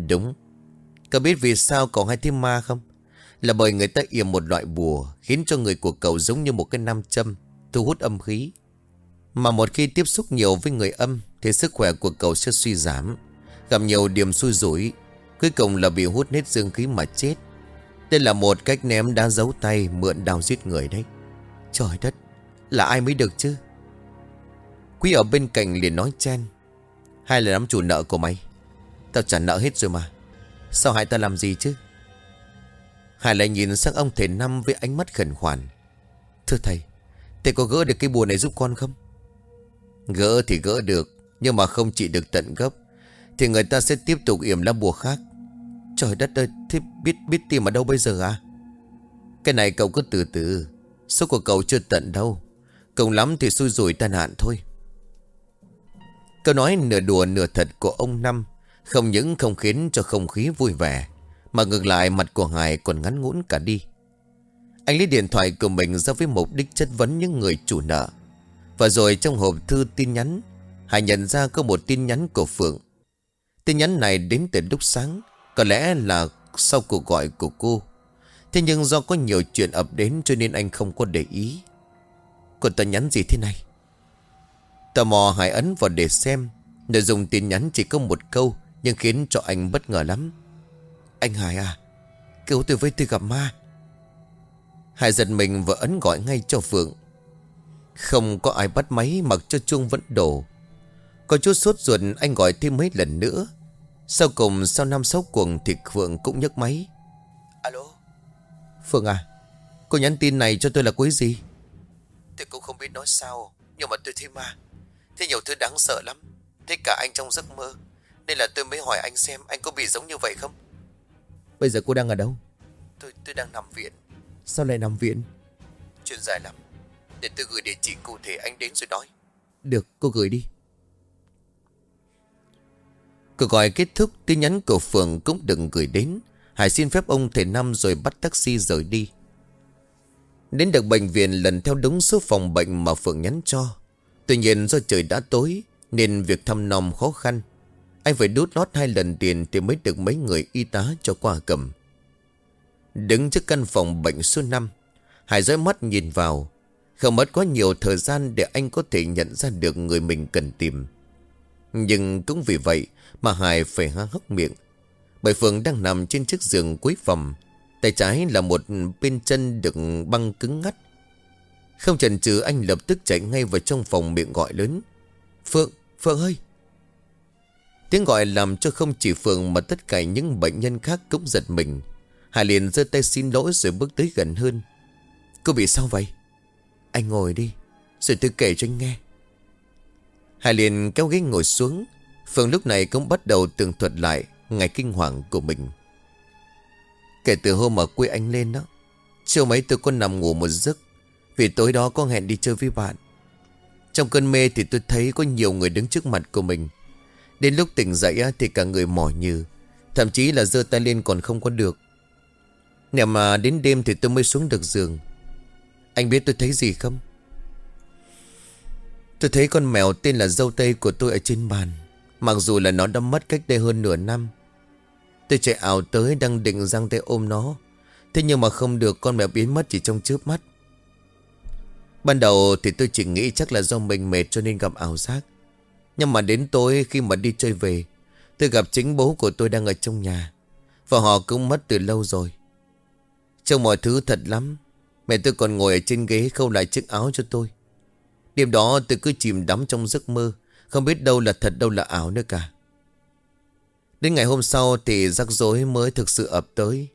Đúng. Cậu biết vì sao cậu hay thêm ma không? Là bởi người ta yểm một loại bùa Khiến cho người của cậu giống như một cái nam châm, Thu hút âm khí. Mà một khi tiếp xúc nhiều với người âm, Thì sức khỏe của cậu sẽ suy giảm. Gặp nhiều điểm xui rủi, Cuối cùng là bị hút hết dương khí mà chết. Đây là một cách ném đá giấu tay, Mượn đào giết người đấy. Trời đất, Là ai mới được chứ? Quý ở bên cạnh liền nói chen. Hay là nắm chủ nợ của mày. Tao trả nợ hết rồi mà. Sao hại ta làm gì chứ? Hải lại nhìn sang ông thầy Năm với ánh mắt khẩn khoản. Thưa thầy Thầy có gỡ được cái bùa này giúp con không? Gỡ thì gỡ được, Nhưng mà không trị được tận gốc, Thì người ta sẽ tiếp tục yểm lá bùa khác. Trời đất ơi, Thế biết biết tìm ở đâu bây giờ à? Cái này cậu cứ từ từ, Số của cậu chưa tận đâu. Cùng lắm thì xui rủi tai nạn thôi. Câu nói nửa đùa nửa thật của ông Năm Không những không khiến cho không khí vui vẻ mà ngược lại, mặt của Hải còn ngắn ngũn cả đi. Anh lấy điện thoại của mình ra với mục đích chất vấn những người chủ nợ. Và rồi trong hộp thư tin nhắn, Hải nhận ra có một tin nhắn của Phượng. Tin nhắn này đến từ lúc sáng, Có lẽ là sau cuộc gọi của cô. Thế nhưng do có nhiều chuyện ập đến cho nên anh không có để ý. Còn ta nhắn gì thế này? Tò mò Hải ấn vào để xem. Nội dung tin nhắn chỉ có một câu, Nhưng khiến cho anh bất ngờ lắm. Anh Hải à? Cứu tôi với tôi gặp ma. Hải giật mình và ấn gọi ngay cho Phượng. Không có ai bắt máy Mặc cho chuông vẫn đổ. Có chút sốt ruột anh gọi thêm mấy lần nữa. Sau cùng sau năm sáu cuồng Thì Phượng cũng nhấc máy. Alo? Phượng à Cô nhắn tin này cho tôi là quý gì? Tôi cũng không biết nói sao Nhưng mà tôi thấy ma. Thế nhiều thứ đáng sợ lắm. Thế cả anh trong giấc mơ. Nên là tôi mới hỏi anh xem anh có bị giống như vậy không Bây giờ cô đang ở đâu? Tôi tôi đang nằm viện. Sao lại nằm viện? Chuyện dài lắm. Để tôi gửi địa chỉ cụ thể anh đến rồi nói. Được cô gửi đi. Cuộc gọi kết thúc tin nhắn của Phượng cũng đừng gửi đến. Hải xin phép ông thầy Năm rồi bắt taxi rời đi. Đến được bệnh viện lần theo đúng số phòng bệnh mà Phượng nhắn cho. Tuy nhiên do trời đã tối Nên việc thăm nom khó khăn anh phải đút lót hai lần tiền Thì mới được mấy người y tá cho qua cầm. Đứng trước căn phòng bệnh số 5 Hải dõi mắt nhìn vào. Không mất quá nhiều thời gian Để anh có thể nhận ra được người mình cần tìm. Nhưng cũng vì vậy Mà Hải phải há hốc miệng. Bởi Phượng đang nằm trên chiếc giường cuối phòng Tay trái là một bên chân được băng cứng ngắt. Không chần chừ anh lập tức chạy ngay vào trong phòng miệng gọi lớn. Phượng, Phượng ơi Tiếng gọi làm cho không chỉ Phượng mà tất cả những bệnh nhân khác cũng giật mình. Hải liền giơ tay xin lỗi rồi bước tới gần hơn. Cô bị sao vậy? Anh ngồi đi, Rồi tôi kể cho anh nghe. Hải liền kéo ghế ngồi xuống. Phượng lúc này cũng bắt đầu tường thuật lại Ngày kinh hoàng của mình. Kể từ hôm ở quê anh lên đó, Chiều mấy tôi có nằm ngủ một giấc, Vì tối đó có hẹn đi chơi với bạn. Trong cơn mê thì tôi thấy có nhiều người đứng trước mặt của mình. Đến lúc tỉnh dậy thì cả người mỏi như, Thậm chí là giơ tay lên còn không có được. Nè mà đến đêm thì tôi mới xuống được giường. Anh biết tôi thấy gì không? Tôi thấy con mèo tên là dâu tây của tôi ở trên bàn. Mặc dù là nó đã mất cách đây hơn nửa năm, Tôi chạy ảo tới đang định răng tay ôm nó. Thế nhưng mà không được, con mèo biến mất chỉ trong chớp mắt. Ban đầu thì tôi chỉ nghĩ chắc là do mình mệt cho nên gặp ảo giác. Nhưng mà đến tối khi mà đi chơi về, Tôi gặp chính bố của tôi đang ở trong nhà, Và họ cũng mất từ lâu rồi. Trông mọi thứ thật lắm, Mẹ tôi còn ngồi ở trên ghế khâu lại chiếc áo cho tôi. Đêm đó tôi cứ chìm đắm trong giấc mơ, Không biết đâu là thật đâu là ảo nữa cả. Đến ngày hôm sau thì rắc rối mới thực sự ập tới.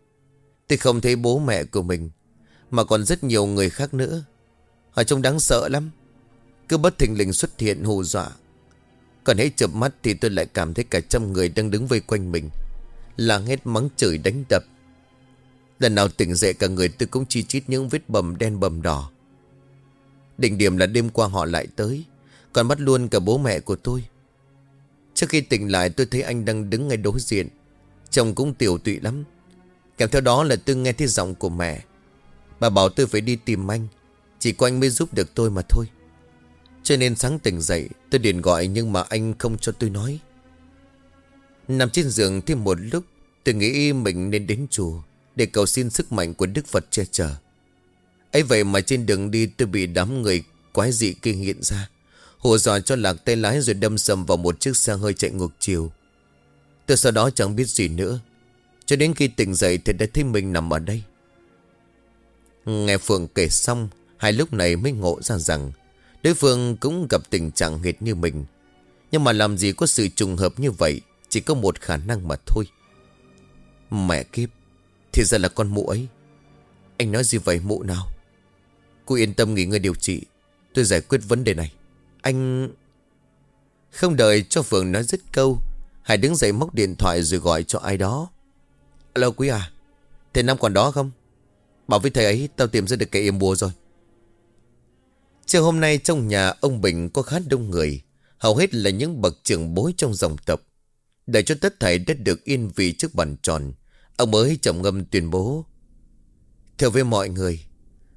Tôi không thấy bố mẹ của mình, Mà còn rất nhiều người khác nữa. Họ trông đáng sợ lắm. Cứ bất thình lình xuất hiện hù dọa. Còn hãy chợp mắt thì tôi lại cảm thấy cả trăm người đang đứng vây quanh mình. Là hết mắng chửi đánh đập. Lần nào tỉnh dậy cả người tôi cũng chi chít những vết bầm đen bầm đỏ. Đỉnh điểm là đêm qua họ lại tới. Còn bắt luôn cả bố mẹ của tôi. Trước khi tỉnh lại tôi thấy anh đang đứng ngay đối diện. Chồng cũng tiểu tụy lắm. Kèm theo đó là tôi nghe thấy giọng của mẹ. Bà bảo tôi phải đi tìm anh. Chỉ có anh mới giúp được tôi mà thôi. Cho nên sáng tỉnh dậy, Tôi điện gọi nhưng mà anh không cho tôi nói. Nằm trên giường thêm một lúc, Tôi nghĩ mình nên đến chùa Để cầu xin sức mạnh của Đức Phật che chở. Ấy vậy mà trên đường đi tôi bị đám người quái dị kia hiện ra. Hồ dọa cho lạc tay lái rồi đâm sầm vào một chiếc xe hơi chạy ngược chiều. Tôi sau đó chẳng biết gì nữa. Cho đến khi tỉnh dậy thì đã thấy mình nằm ở đây. Nghe Phượng kể xong, Hai lúc này mới ngộ ra rằng Đối phương cũng gặp tình trạng hệt như mình. Nhưng mà làm gì có sự trùng hợp như vậy, Chỉ có một khả năng mà thôi. Mẹ kiếp, Thì ra là con mụ ấy. Anh nói gì vậy, mụ nào? Cô yên tâm nghỉ ngơi điều trị, Tôi giải quyết vấn đề này. Anh... Không đợi cho Phượng nói dứt câu, Hải đứng dậy móc điện thoại rồi gọi cho ai đó. Alo quý à Thầy Năm còn đó không? Bảo với thầy ấy, tao tìm ra được cái yểm bùa rồi. Chiều hôm nay trong nhà ông Bình có khá đông người, Hầu hết là những bậc trưởng bối trong dòng tộc. Để cho tất thảy đất được yên vị trước bàn tròn, Ông mới trầm ngâm tuyên bố Theo với mọi người,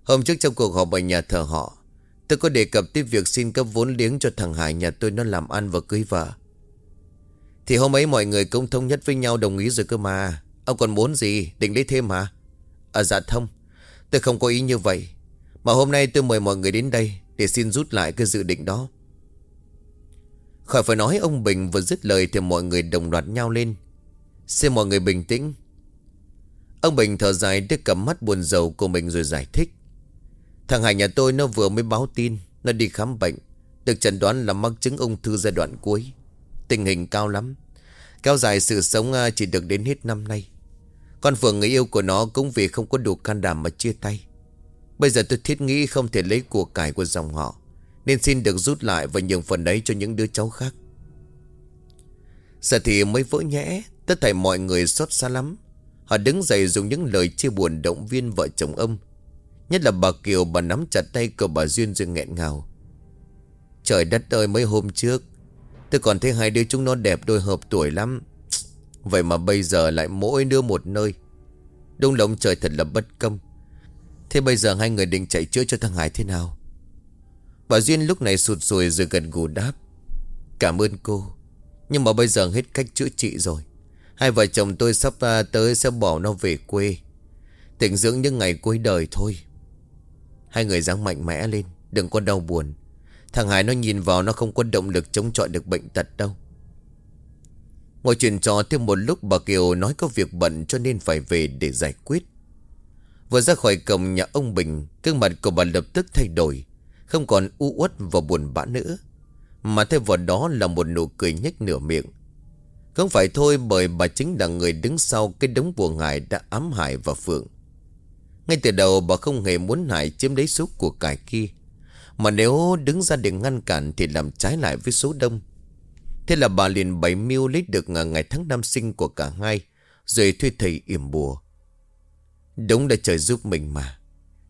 Hôm trước trong cuộc họp ở nhà thờ họ, Tôi có đề cập tới việc xin cấp vốn liếng cho thằng Hải nhà tôi nó làm ăn và cưới vợ. Thì hôm ấy mọi người cũng thống nhất với nhau đồng ý rồi cơ mà. Ông còn muốn gì? Định lấy thêm hả? À dạ thông. Tôi không có ý như vậy. Mà hôm nay tôi mời mọi người đến đây để xin rút lại cái dự định đó. Khỏi phải nói ông Bình vừa dứt lời Thì mọi người đồng loạt nhau lên. Xin mọi người bình tĩnh. Ông Bình thở dài đưa cầm mắt buồn rầu của mình rồi giải thích. Thằng Hải nhà tôi nó vừa mới báo tin, Nó đi khám bệnh, Được chẩn đoán là mắc chứng ung thư giai đoạn cuối. Tình hình cao lắm. Kéo dài sự sống à, chỉ được đến hết năm nay. Con Phượng, người yêu của nó cũng vì không có đủ can đảm mà chia tay. Bây giờ tôi thiết nghĩ không thể lấy của cải của dòng họ, Nên xin được rút lại và nhường phần ấy cho những đứa cháu khác. Giờ thì mới vỡ nhẽ, Tất thảy mọi người xót xa lắm. Họ đứng dậy dùng những lời chia buồn động viên vợ chồng ông Nhất là bà Kiều, bà nắm chặt tay của bà Duyên rồi nghẹn ngào. Trời đất ơi, mấy hôm trước, Tôi còn thấy hai đứa chúng nó đẹp đôi hợp tuổi lắm. Vậy mà bây giờ lại mỗi đứa một nơi. Đông lòng trời thật là bất công. Thế bây giờ hai người định chạy chữa cho thằng Hải thế nào? Bà Duyên lúc này sụt sùi rồi gần gù đáp. Cảm ơn cô, Nhưng mà bây giờ hết cách chữa trị rồi. Hai vợ chồng tôi sắp à, tới sẽ bỏ nó về quê. Tỉnh dưỡng những ngày cuối đời thôi. Hai người dáng mạnh mẽ lên, Đừng có đau buồn. Thằng Hải nó nhìn vào nó không có động lực chống chọi được bệnh tật đâu. Ngồi chuyện trò thêm một lúc, bà Kiều nói có việc bận cho nên phải về để giải quyết. Vừa ra khỏi cổng nhà ông Bình, gương mặt của bà lập tức thay đổi, Không còn u uất và buồn bã nữa, Mà thay vào đó là một nụ cười nhếch nửa miệng. Không phải thôi, bởi bà chính là người đứng sau cái đống buồn ngài đã ám hại và Phượng. Ngay từ đầu bà không hề muốn Hải chiếm lấy số của cải kia, Mà nếu đứng ra để ngăn cản Thì làm trái lại với số đông. Thế là bà liền bày mưu lấy được ngày tháng năm sinh của cả hai, Rồi thuê thầy yểm bùa. Đúng là trời giúp mình mà.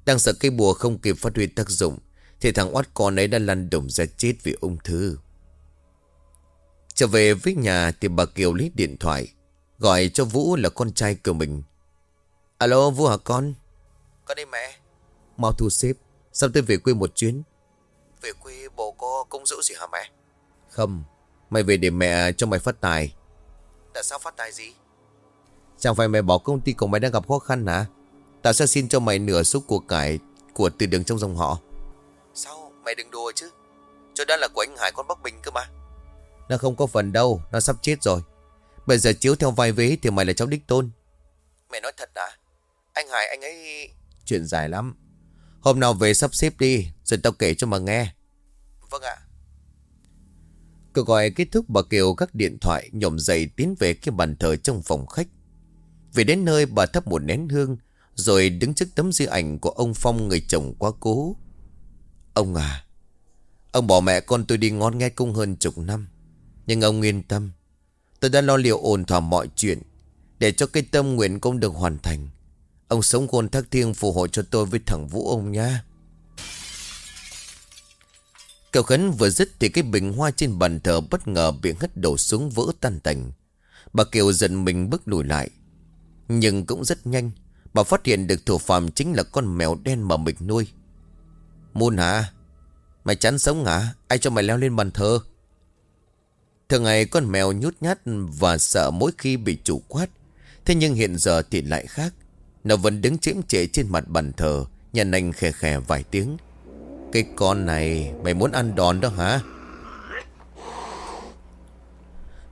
Đang sợ cây bùa không kịp phát huy tác dụng Thì thằng oát con ấy đã lăn đồng ra chết vì ung thư. Trở về với nhà thì bà Kiều lấy điện thoại Gọi cho Vũ là con trai của mình. Alo Vũ hả con? Con đây mẹ. Mau thu xếp Sao tôi về quê một chuyến. Về quê bố có công dỗ gì hả mẹ? Không Mày về để mẹ cho mày phát tài. Tại sao phát tài gì Chẳng phải mày bỏ công ty của mày đang gặp khó khăn hả? Tao sẽ xin cho mày nửa số của cải Của từ đường trong dòng họ. Sao mày đừng đùa chứ? Cho đó là của anh Hải con Bắc Bình cơ mà. Nó không có phần đâu Nó sắp chết rồi. Bây giờ chiếu theo vai vế thì mày là cháu đích tôn. Mày nói thật à Anh Hải anh ấy Chuyện dài lắm. Hôm nào về sắp xếp đi Rồi tao kể cho mà nghe. Vâng ạ. Cuộc gọi kết thúc bà Kiều các điện thoại nhổm dậy tiến về cái bàn thờ trong phòng khách. Về đến nơi bà thắp một nén hương rồi đứng trước tấm di ảnh của ông Phong người chồng quá cố. Ông à, ông bỏ mẹ con tôi đi ngon nghe cung hơn chục năm. Nhưng ông yên tâm, tôi đã lo liệu ổn thỏa mọi chuyện để cho cái tâm nguyện công được hoàn thành. Ông sống khôn thác thiêng phù hộ cho tôi với thằng Vũ ông nha. Cậu khấn vừa dứt thì cái bình hoa trên bàn thờ bất ngờ bị hất đổ xuống vỡ tan tành. Bà Kiều giận mình bước lùi lại. Nhưng cũng rất nhanh, bà phát hiện được thủ phạm chính là con mèo đen mà mình nuôi. Môn hả? Mày chán sống hả? Ai cho mày leo lên bàn thờ? Thường ngày con mèo nhút nhát và sợ mỗi khi bị chủ quát. Thế nhưng hiện giờ thì lại khác. Nó vẫn đứng chiếm trễ trên mặt bàn thờ, nhà nành khè khè vài tiếng. Cái con này Mày muốn ăn đòn đó hả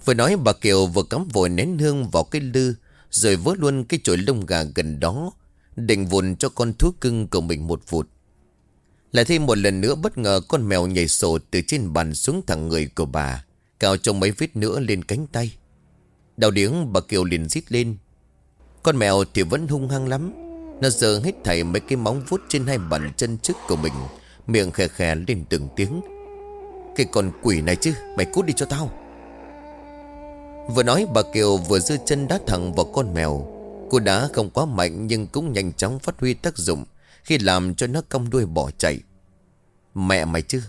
Vừa nói bà Kiều vừa cắm vội nén hương vào cái lư rồi vớt luôn cái chổi lông gà gần đó, Định vùn cho con thú cưng của mình một vụt. Lại thêm một lần nữa bất ngờ con mèo nhảy sổ từ trên bàn xuống thẳng người của bà Cào trong mấy vết nữa lên cánh tay. Đau điếng, bà Kiều liền rít lên. Con mèo thì vẫn hung hăng lắm. Nó giờ hết thảy mấy cái móng vuốt trên hai bàn chân trước của mình, Miệng khè khè lên từng tiếng. Cái con quỷ này chứ, Mày cút đi cho tao. Vừa nói bà Kiều vừa dư chân đá thẳng vào con mèo. Cú đá không quá mạnh Nhưng cũng nhanh chóng phát huy tác dụng, Khi làm cho nó cong đuôi bỏ chạy. Mẹ mày chứ,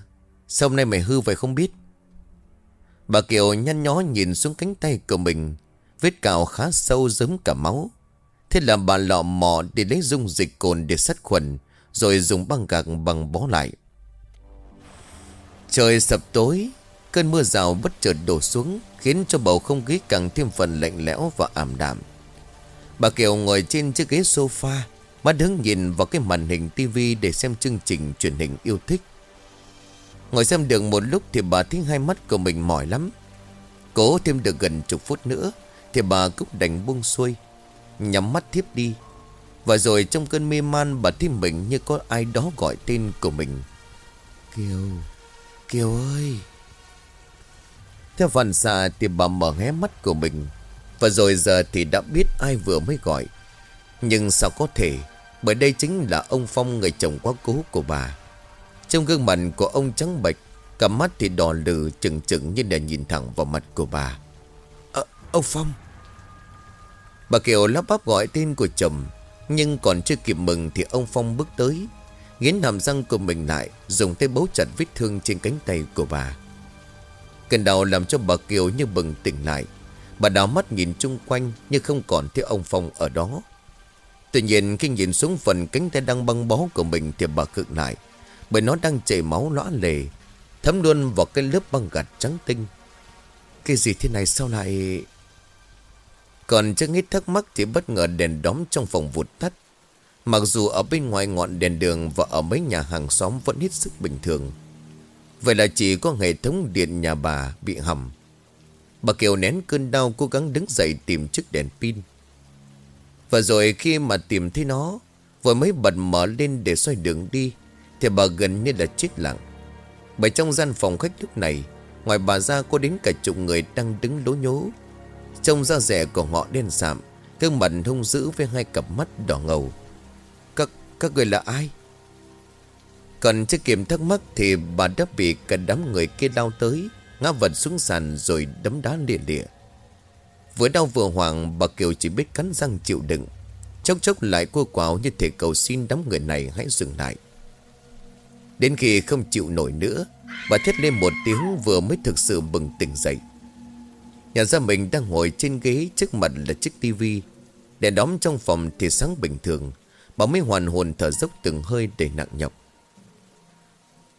Sao hôm nay mày hư vậy không biết? Bà Kiều nhăn nhó nhìn xuống cánh tay của mình, Vết cào khá sâu giống cả máu. Thế là bà lọ mò để lấy dung dịch cồn để sát khuẩn, rồi dùng băng gạc bằng bó lại. Trời sập tối Cơn mưa rào bất chợt đổ xuống, Khiến cho bầu không khí càng thêm phần lạnh lẽo và ảm đạm. Bà Kiều ngồi trên chiếc ghế sofa, Mắt đứng nhìn vào cái màn hình tivi Để xem chương trình truyền hình yêu thích. Ngồi xem được một lúc Thì bà thấy hai mắt của mình mỏi lắm. Cố thêm được gần chục phút nữa Thì bà cũng đành buông xuôi, Nhắm mắt thiếp đi. Và rồi trong cơn mê man bà thấy mình như có ai đó gọi tên của mình. Kiều Kiều ơi! Theo phản xạ thì bà mở hé mắt của mình. Và rồi giờ thì đã biết ai vừa mới gọi. Nhưng sao có thể? Bởi đây chính là ông Phong người chồng quá cố của bà. Trong gương mặt của ông trắng bệch Cả mắt thì đỏ lừ chừng chừng như là nhìn thẳng vào mặt của bà. À, Ông Phong. Bà Kiều lắp bắp gọi tên của chồng nhưng còn chưa kịp mừng thì ông Phong bước tới Nghiến hàm răng của mình lại Dùng tay bấu chặt vết thương trên cánh tay của bà Cơn đau làm cho bà Kiều như bừng tỉnh lại Bà đào mắt nhìn chung quanh Nhưng không còn thấy ông Phong ở đó Tuy nhiên, khi nhìn xuống phần cánh tay đang băng bó của mình Thì bà cực lại Bởi nó đang chảy máu lõa lề, Thấm luôn vào cái lớp băng gạch trắng tinh Cái gì thế này sao lại còn chưa hết thắc mắc thì bất ngờ đèn đóm trong phòng vụt tắt. Mặc dù ở bên ngoài ngọn đèn đường và ở mấy nhà hàng xóm vẫn hết sức bình thường. Vậy là chỉ có hệ thống điện nhà bà bị hầm. Bà Kiều nén cơn đau cố gắng đứng dậy tìm chiếc đèn pin. Và rồi khi mà tìm thấy nó, vừa mới bật mở lên để xoay đường đi, thì bà gần như là chết lặng. Bởi trong gian phòng khách lúc này, ngoài bà ra có đến cả chục người đang đứng lố nhố. Trông da rẻ của họ đen sạm gương mặt hung dữ với hai cặp mắt đỏ ngầu Các, các người là ai? Còn chưa kịp thắc mắc Thì bà đã bị cả đám người kia đau tới, Ngã vật xuống sàn rồi đấm đá lìa lìa. Vừa đau vừa hoảng, Bà Kiều chỉ biết cắn răng chịu đựng. Chốc chốc lại cua quào như thể cầu xin đám người này hãy dừng lại. Đến khi không chịu nổi nữa, Bà thét lên một tiếng vừa mới thực sự bừng tỉnh dậy. Nhà ra mình đang ngồi trên ghế trước mặt là chiếc tivi. Đèn đóm trong phòng thì sáng bình thường. Bà mới hoàn hồn thở dốc từng hơi để nặng nhọc.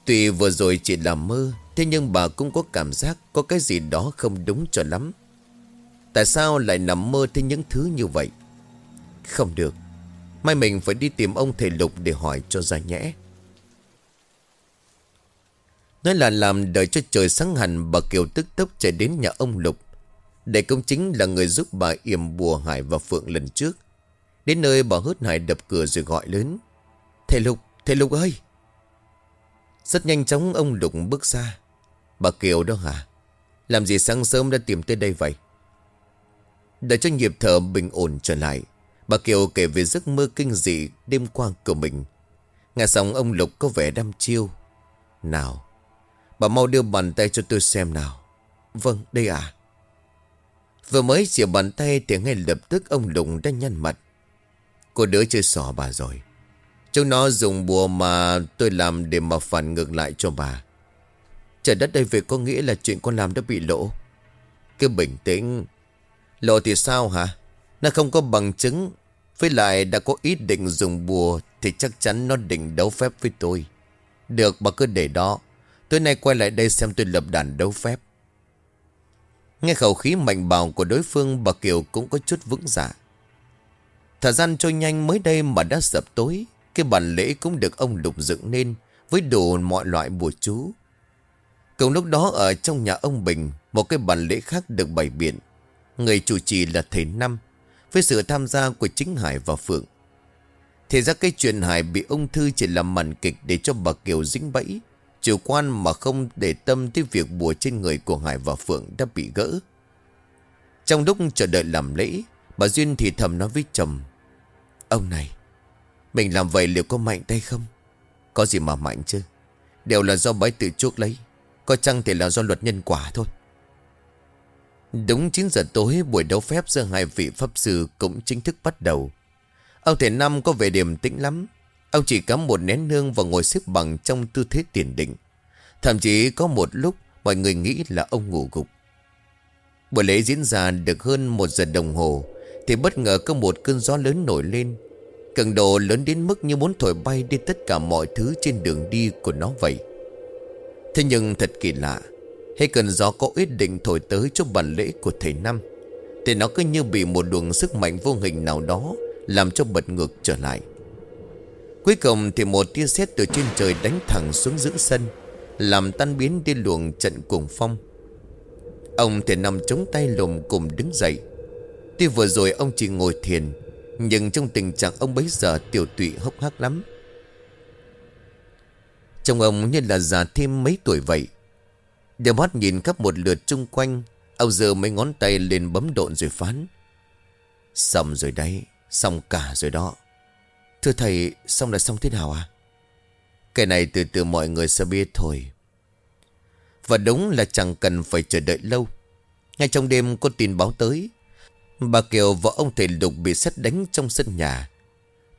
Tuy vừa rồi chỉ là mơ Thế nhưng bà cũng có cảm giác Có cái gì đó không đúng cho lắm. Tại sao lại nằm mơ thấy những thứ như vậy? Không được. Mai mình phải đi tìm ông thầy Lục để hỏi cho ra nhẽ. Nói là làm đợi cho trời sáng hẳn Bà Kiều tức tốc chạy đến nhà ông Lục. Để công chính là người giúp bà yểm bùa Hải và Phượng lần trước. Đến nơi bà hớt Hải đập cửa rồi gọi lớn. Thầy Lục, thầy Lục ơi! Rất nhanh chóng ông Lục bước ra. Bà Kiều đó hả? Làm gì sáng sớm đã tìm tới đây vậy? Để cho nhịp thở bình ổn trở lại, Bà Kiều kể về giấc mơ kinh dị đêm qua của mình. Nghe xong ông Lục có vẻ đăm chiêu. Nào, Bà mau đưa bàn tay cho tôi xem nào. Vâng đây à Vừa mới chìa bàn tay thì ngay lập tức ông Lục đã nhăn mặt. Cô đứa chơi xỏ bà rồi. Chúng nó dùng bùa mà tôi làm để mà phản ngược lại cho bà. Trời đất đây về có nghĩa là chuyện con làm đã bị lỗ. Cứ bình tĩnh. Lộ thì sao hả? Nó không có bằng chứng. Với lại đã có ý định dùng bùa Thì chắc chắn nó định đấu phép với tôi. Được, bà cứ để đó. Tối nay quay lại đây xem tôi lập đàn đấu phép. Nghe khẩu khí mạnh bạo của đối phương, Bà Kiều cũng có chút vững dạ. Thời gian trôi nhanh mới đây mà đã sập tối. Cái bàn lễ cũng được ông lục dựng nên Với đủ mọi loại bùa chú. Cùng lúc đó ở trong nhà ông Bình, Một cái bàn lễ khác được bày biện. Người chủ trì là thầy Năm, Với sự tham gia của chính Hải và Phượng. Thì ra cái chuyện Hải bị ung thư chỉ là màn kịch Để cho bà Kiều dính bẫy, Chủ quan mà không để tâm tới việc bùa trên người của Hải và Phượng đã bị gỡ. Trong lúc chờ đợi làm lễ, Bà Duyên thì thầm nói với chồng, Ông này mình làm vậy liệu có mạnh tay không Có gì mà mạnh chứ Đều là do bái tự chuốc lấy có chăng thì là do luật nhân quả thôi Đúng 9 giờ tối, buổi đấu phép giữa hai vị pháp sư cũng chính thức bắt đầu. Ông thầy Năm có vẻ điềm tĩnh lắm. Ông chỉ cắm một nén hương và ngồi xếp bằng trong tư thế tiền định. Thậm chí có một lúc, mọi người nghĩ là ông ngủ gục. Buổi lễ diễn ra được hơn một giờ đồng hồ, thì bất ngờ có một cơn gió lớn nổi lên. Cường độ lớn đến mức như muốn thổi bay đi tất cả mọi thứ trên đường đi của nó vậy. Thế nhưng thật kỳ lạ, Hay cần gió có ý định thổi tới cho bản lễ của thầy Năm, Thì nó cứ như bị một luồng sức mạnh vô hình nào đó Làm cho bật ngược trở lại. Cuối cùng thì một tia sét từ trên trời đánh thẳng xuống giữa sân, Làm tan biến đi luồng trận cuồng phong. Ông thầy năm chống tay lùm cùng đứng dậy. Tuy vừa rồi ông chỉ ngồi thiền nhưng trong tình trạng ông bấy giờ tiểu tụy hốc hác lắm. Trông ông như là già thêm mấy tuổi vậy. Đều mắt nhìn khắp một lượt chung quanh Ông giờ mấy ngón tay lên bấm độn rồi phán. Xong rồi đấy, Xong cả rồi đó. Thưa thầy, Xong là xong thế nào à Cái này từ từ mọi người sẽ biết thôi. Và đúng là chẳng cần phải chờ đợi lâu. Ngay trong đêm có tin báo tới Bà Kiều và ông thầy Lục bị xét đánh trong sân nhà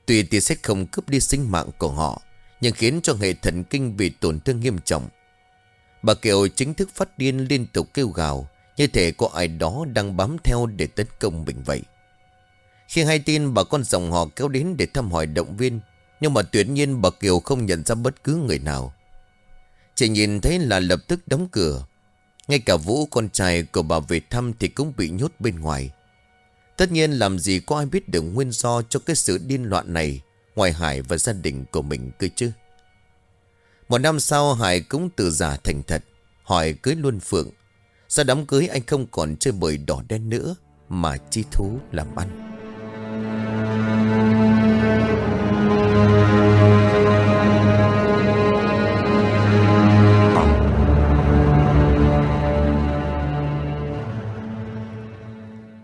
Tuy thì xét không cướp đi sinh mạng của họ nhưng khiến cho hệ thần kinh bị tổn thương nghiêm trọng. Bà Kiều chính thức phát điên liên tục kêu gào, như thể có ai đó đang bám theo để tấn công mình vậy. Khi hay tin bà con dòng họ kéo đến để thăm hỏi động viên, nhưng mà tuyệt nhiên bà Kiều không nhận ra bất cứ người nào. Chỉ nhìn thấy là lập tức đóng cửa. Ngay cả Vũ con trai của bà về thăm thì cũng bị nhốt bên ngoài. Tất nhiên làm gì có ai biết được nguyên do cho cái sự điên loạn này, Ngoài Hải và gia đình của mình cơ chứ? Một năm sau, Hải cũng từ giả thành thật, Hỏi cưới luôn Phượng. Sau đám cưới, anh không còn chơi bời đỏ đen nữa, Mà chi thú làm ăn.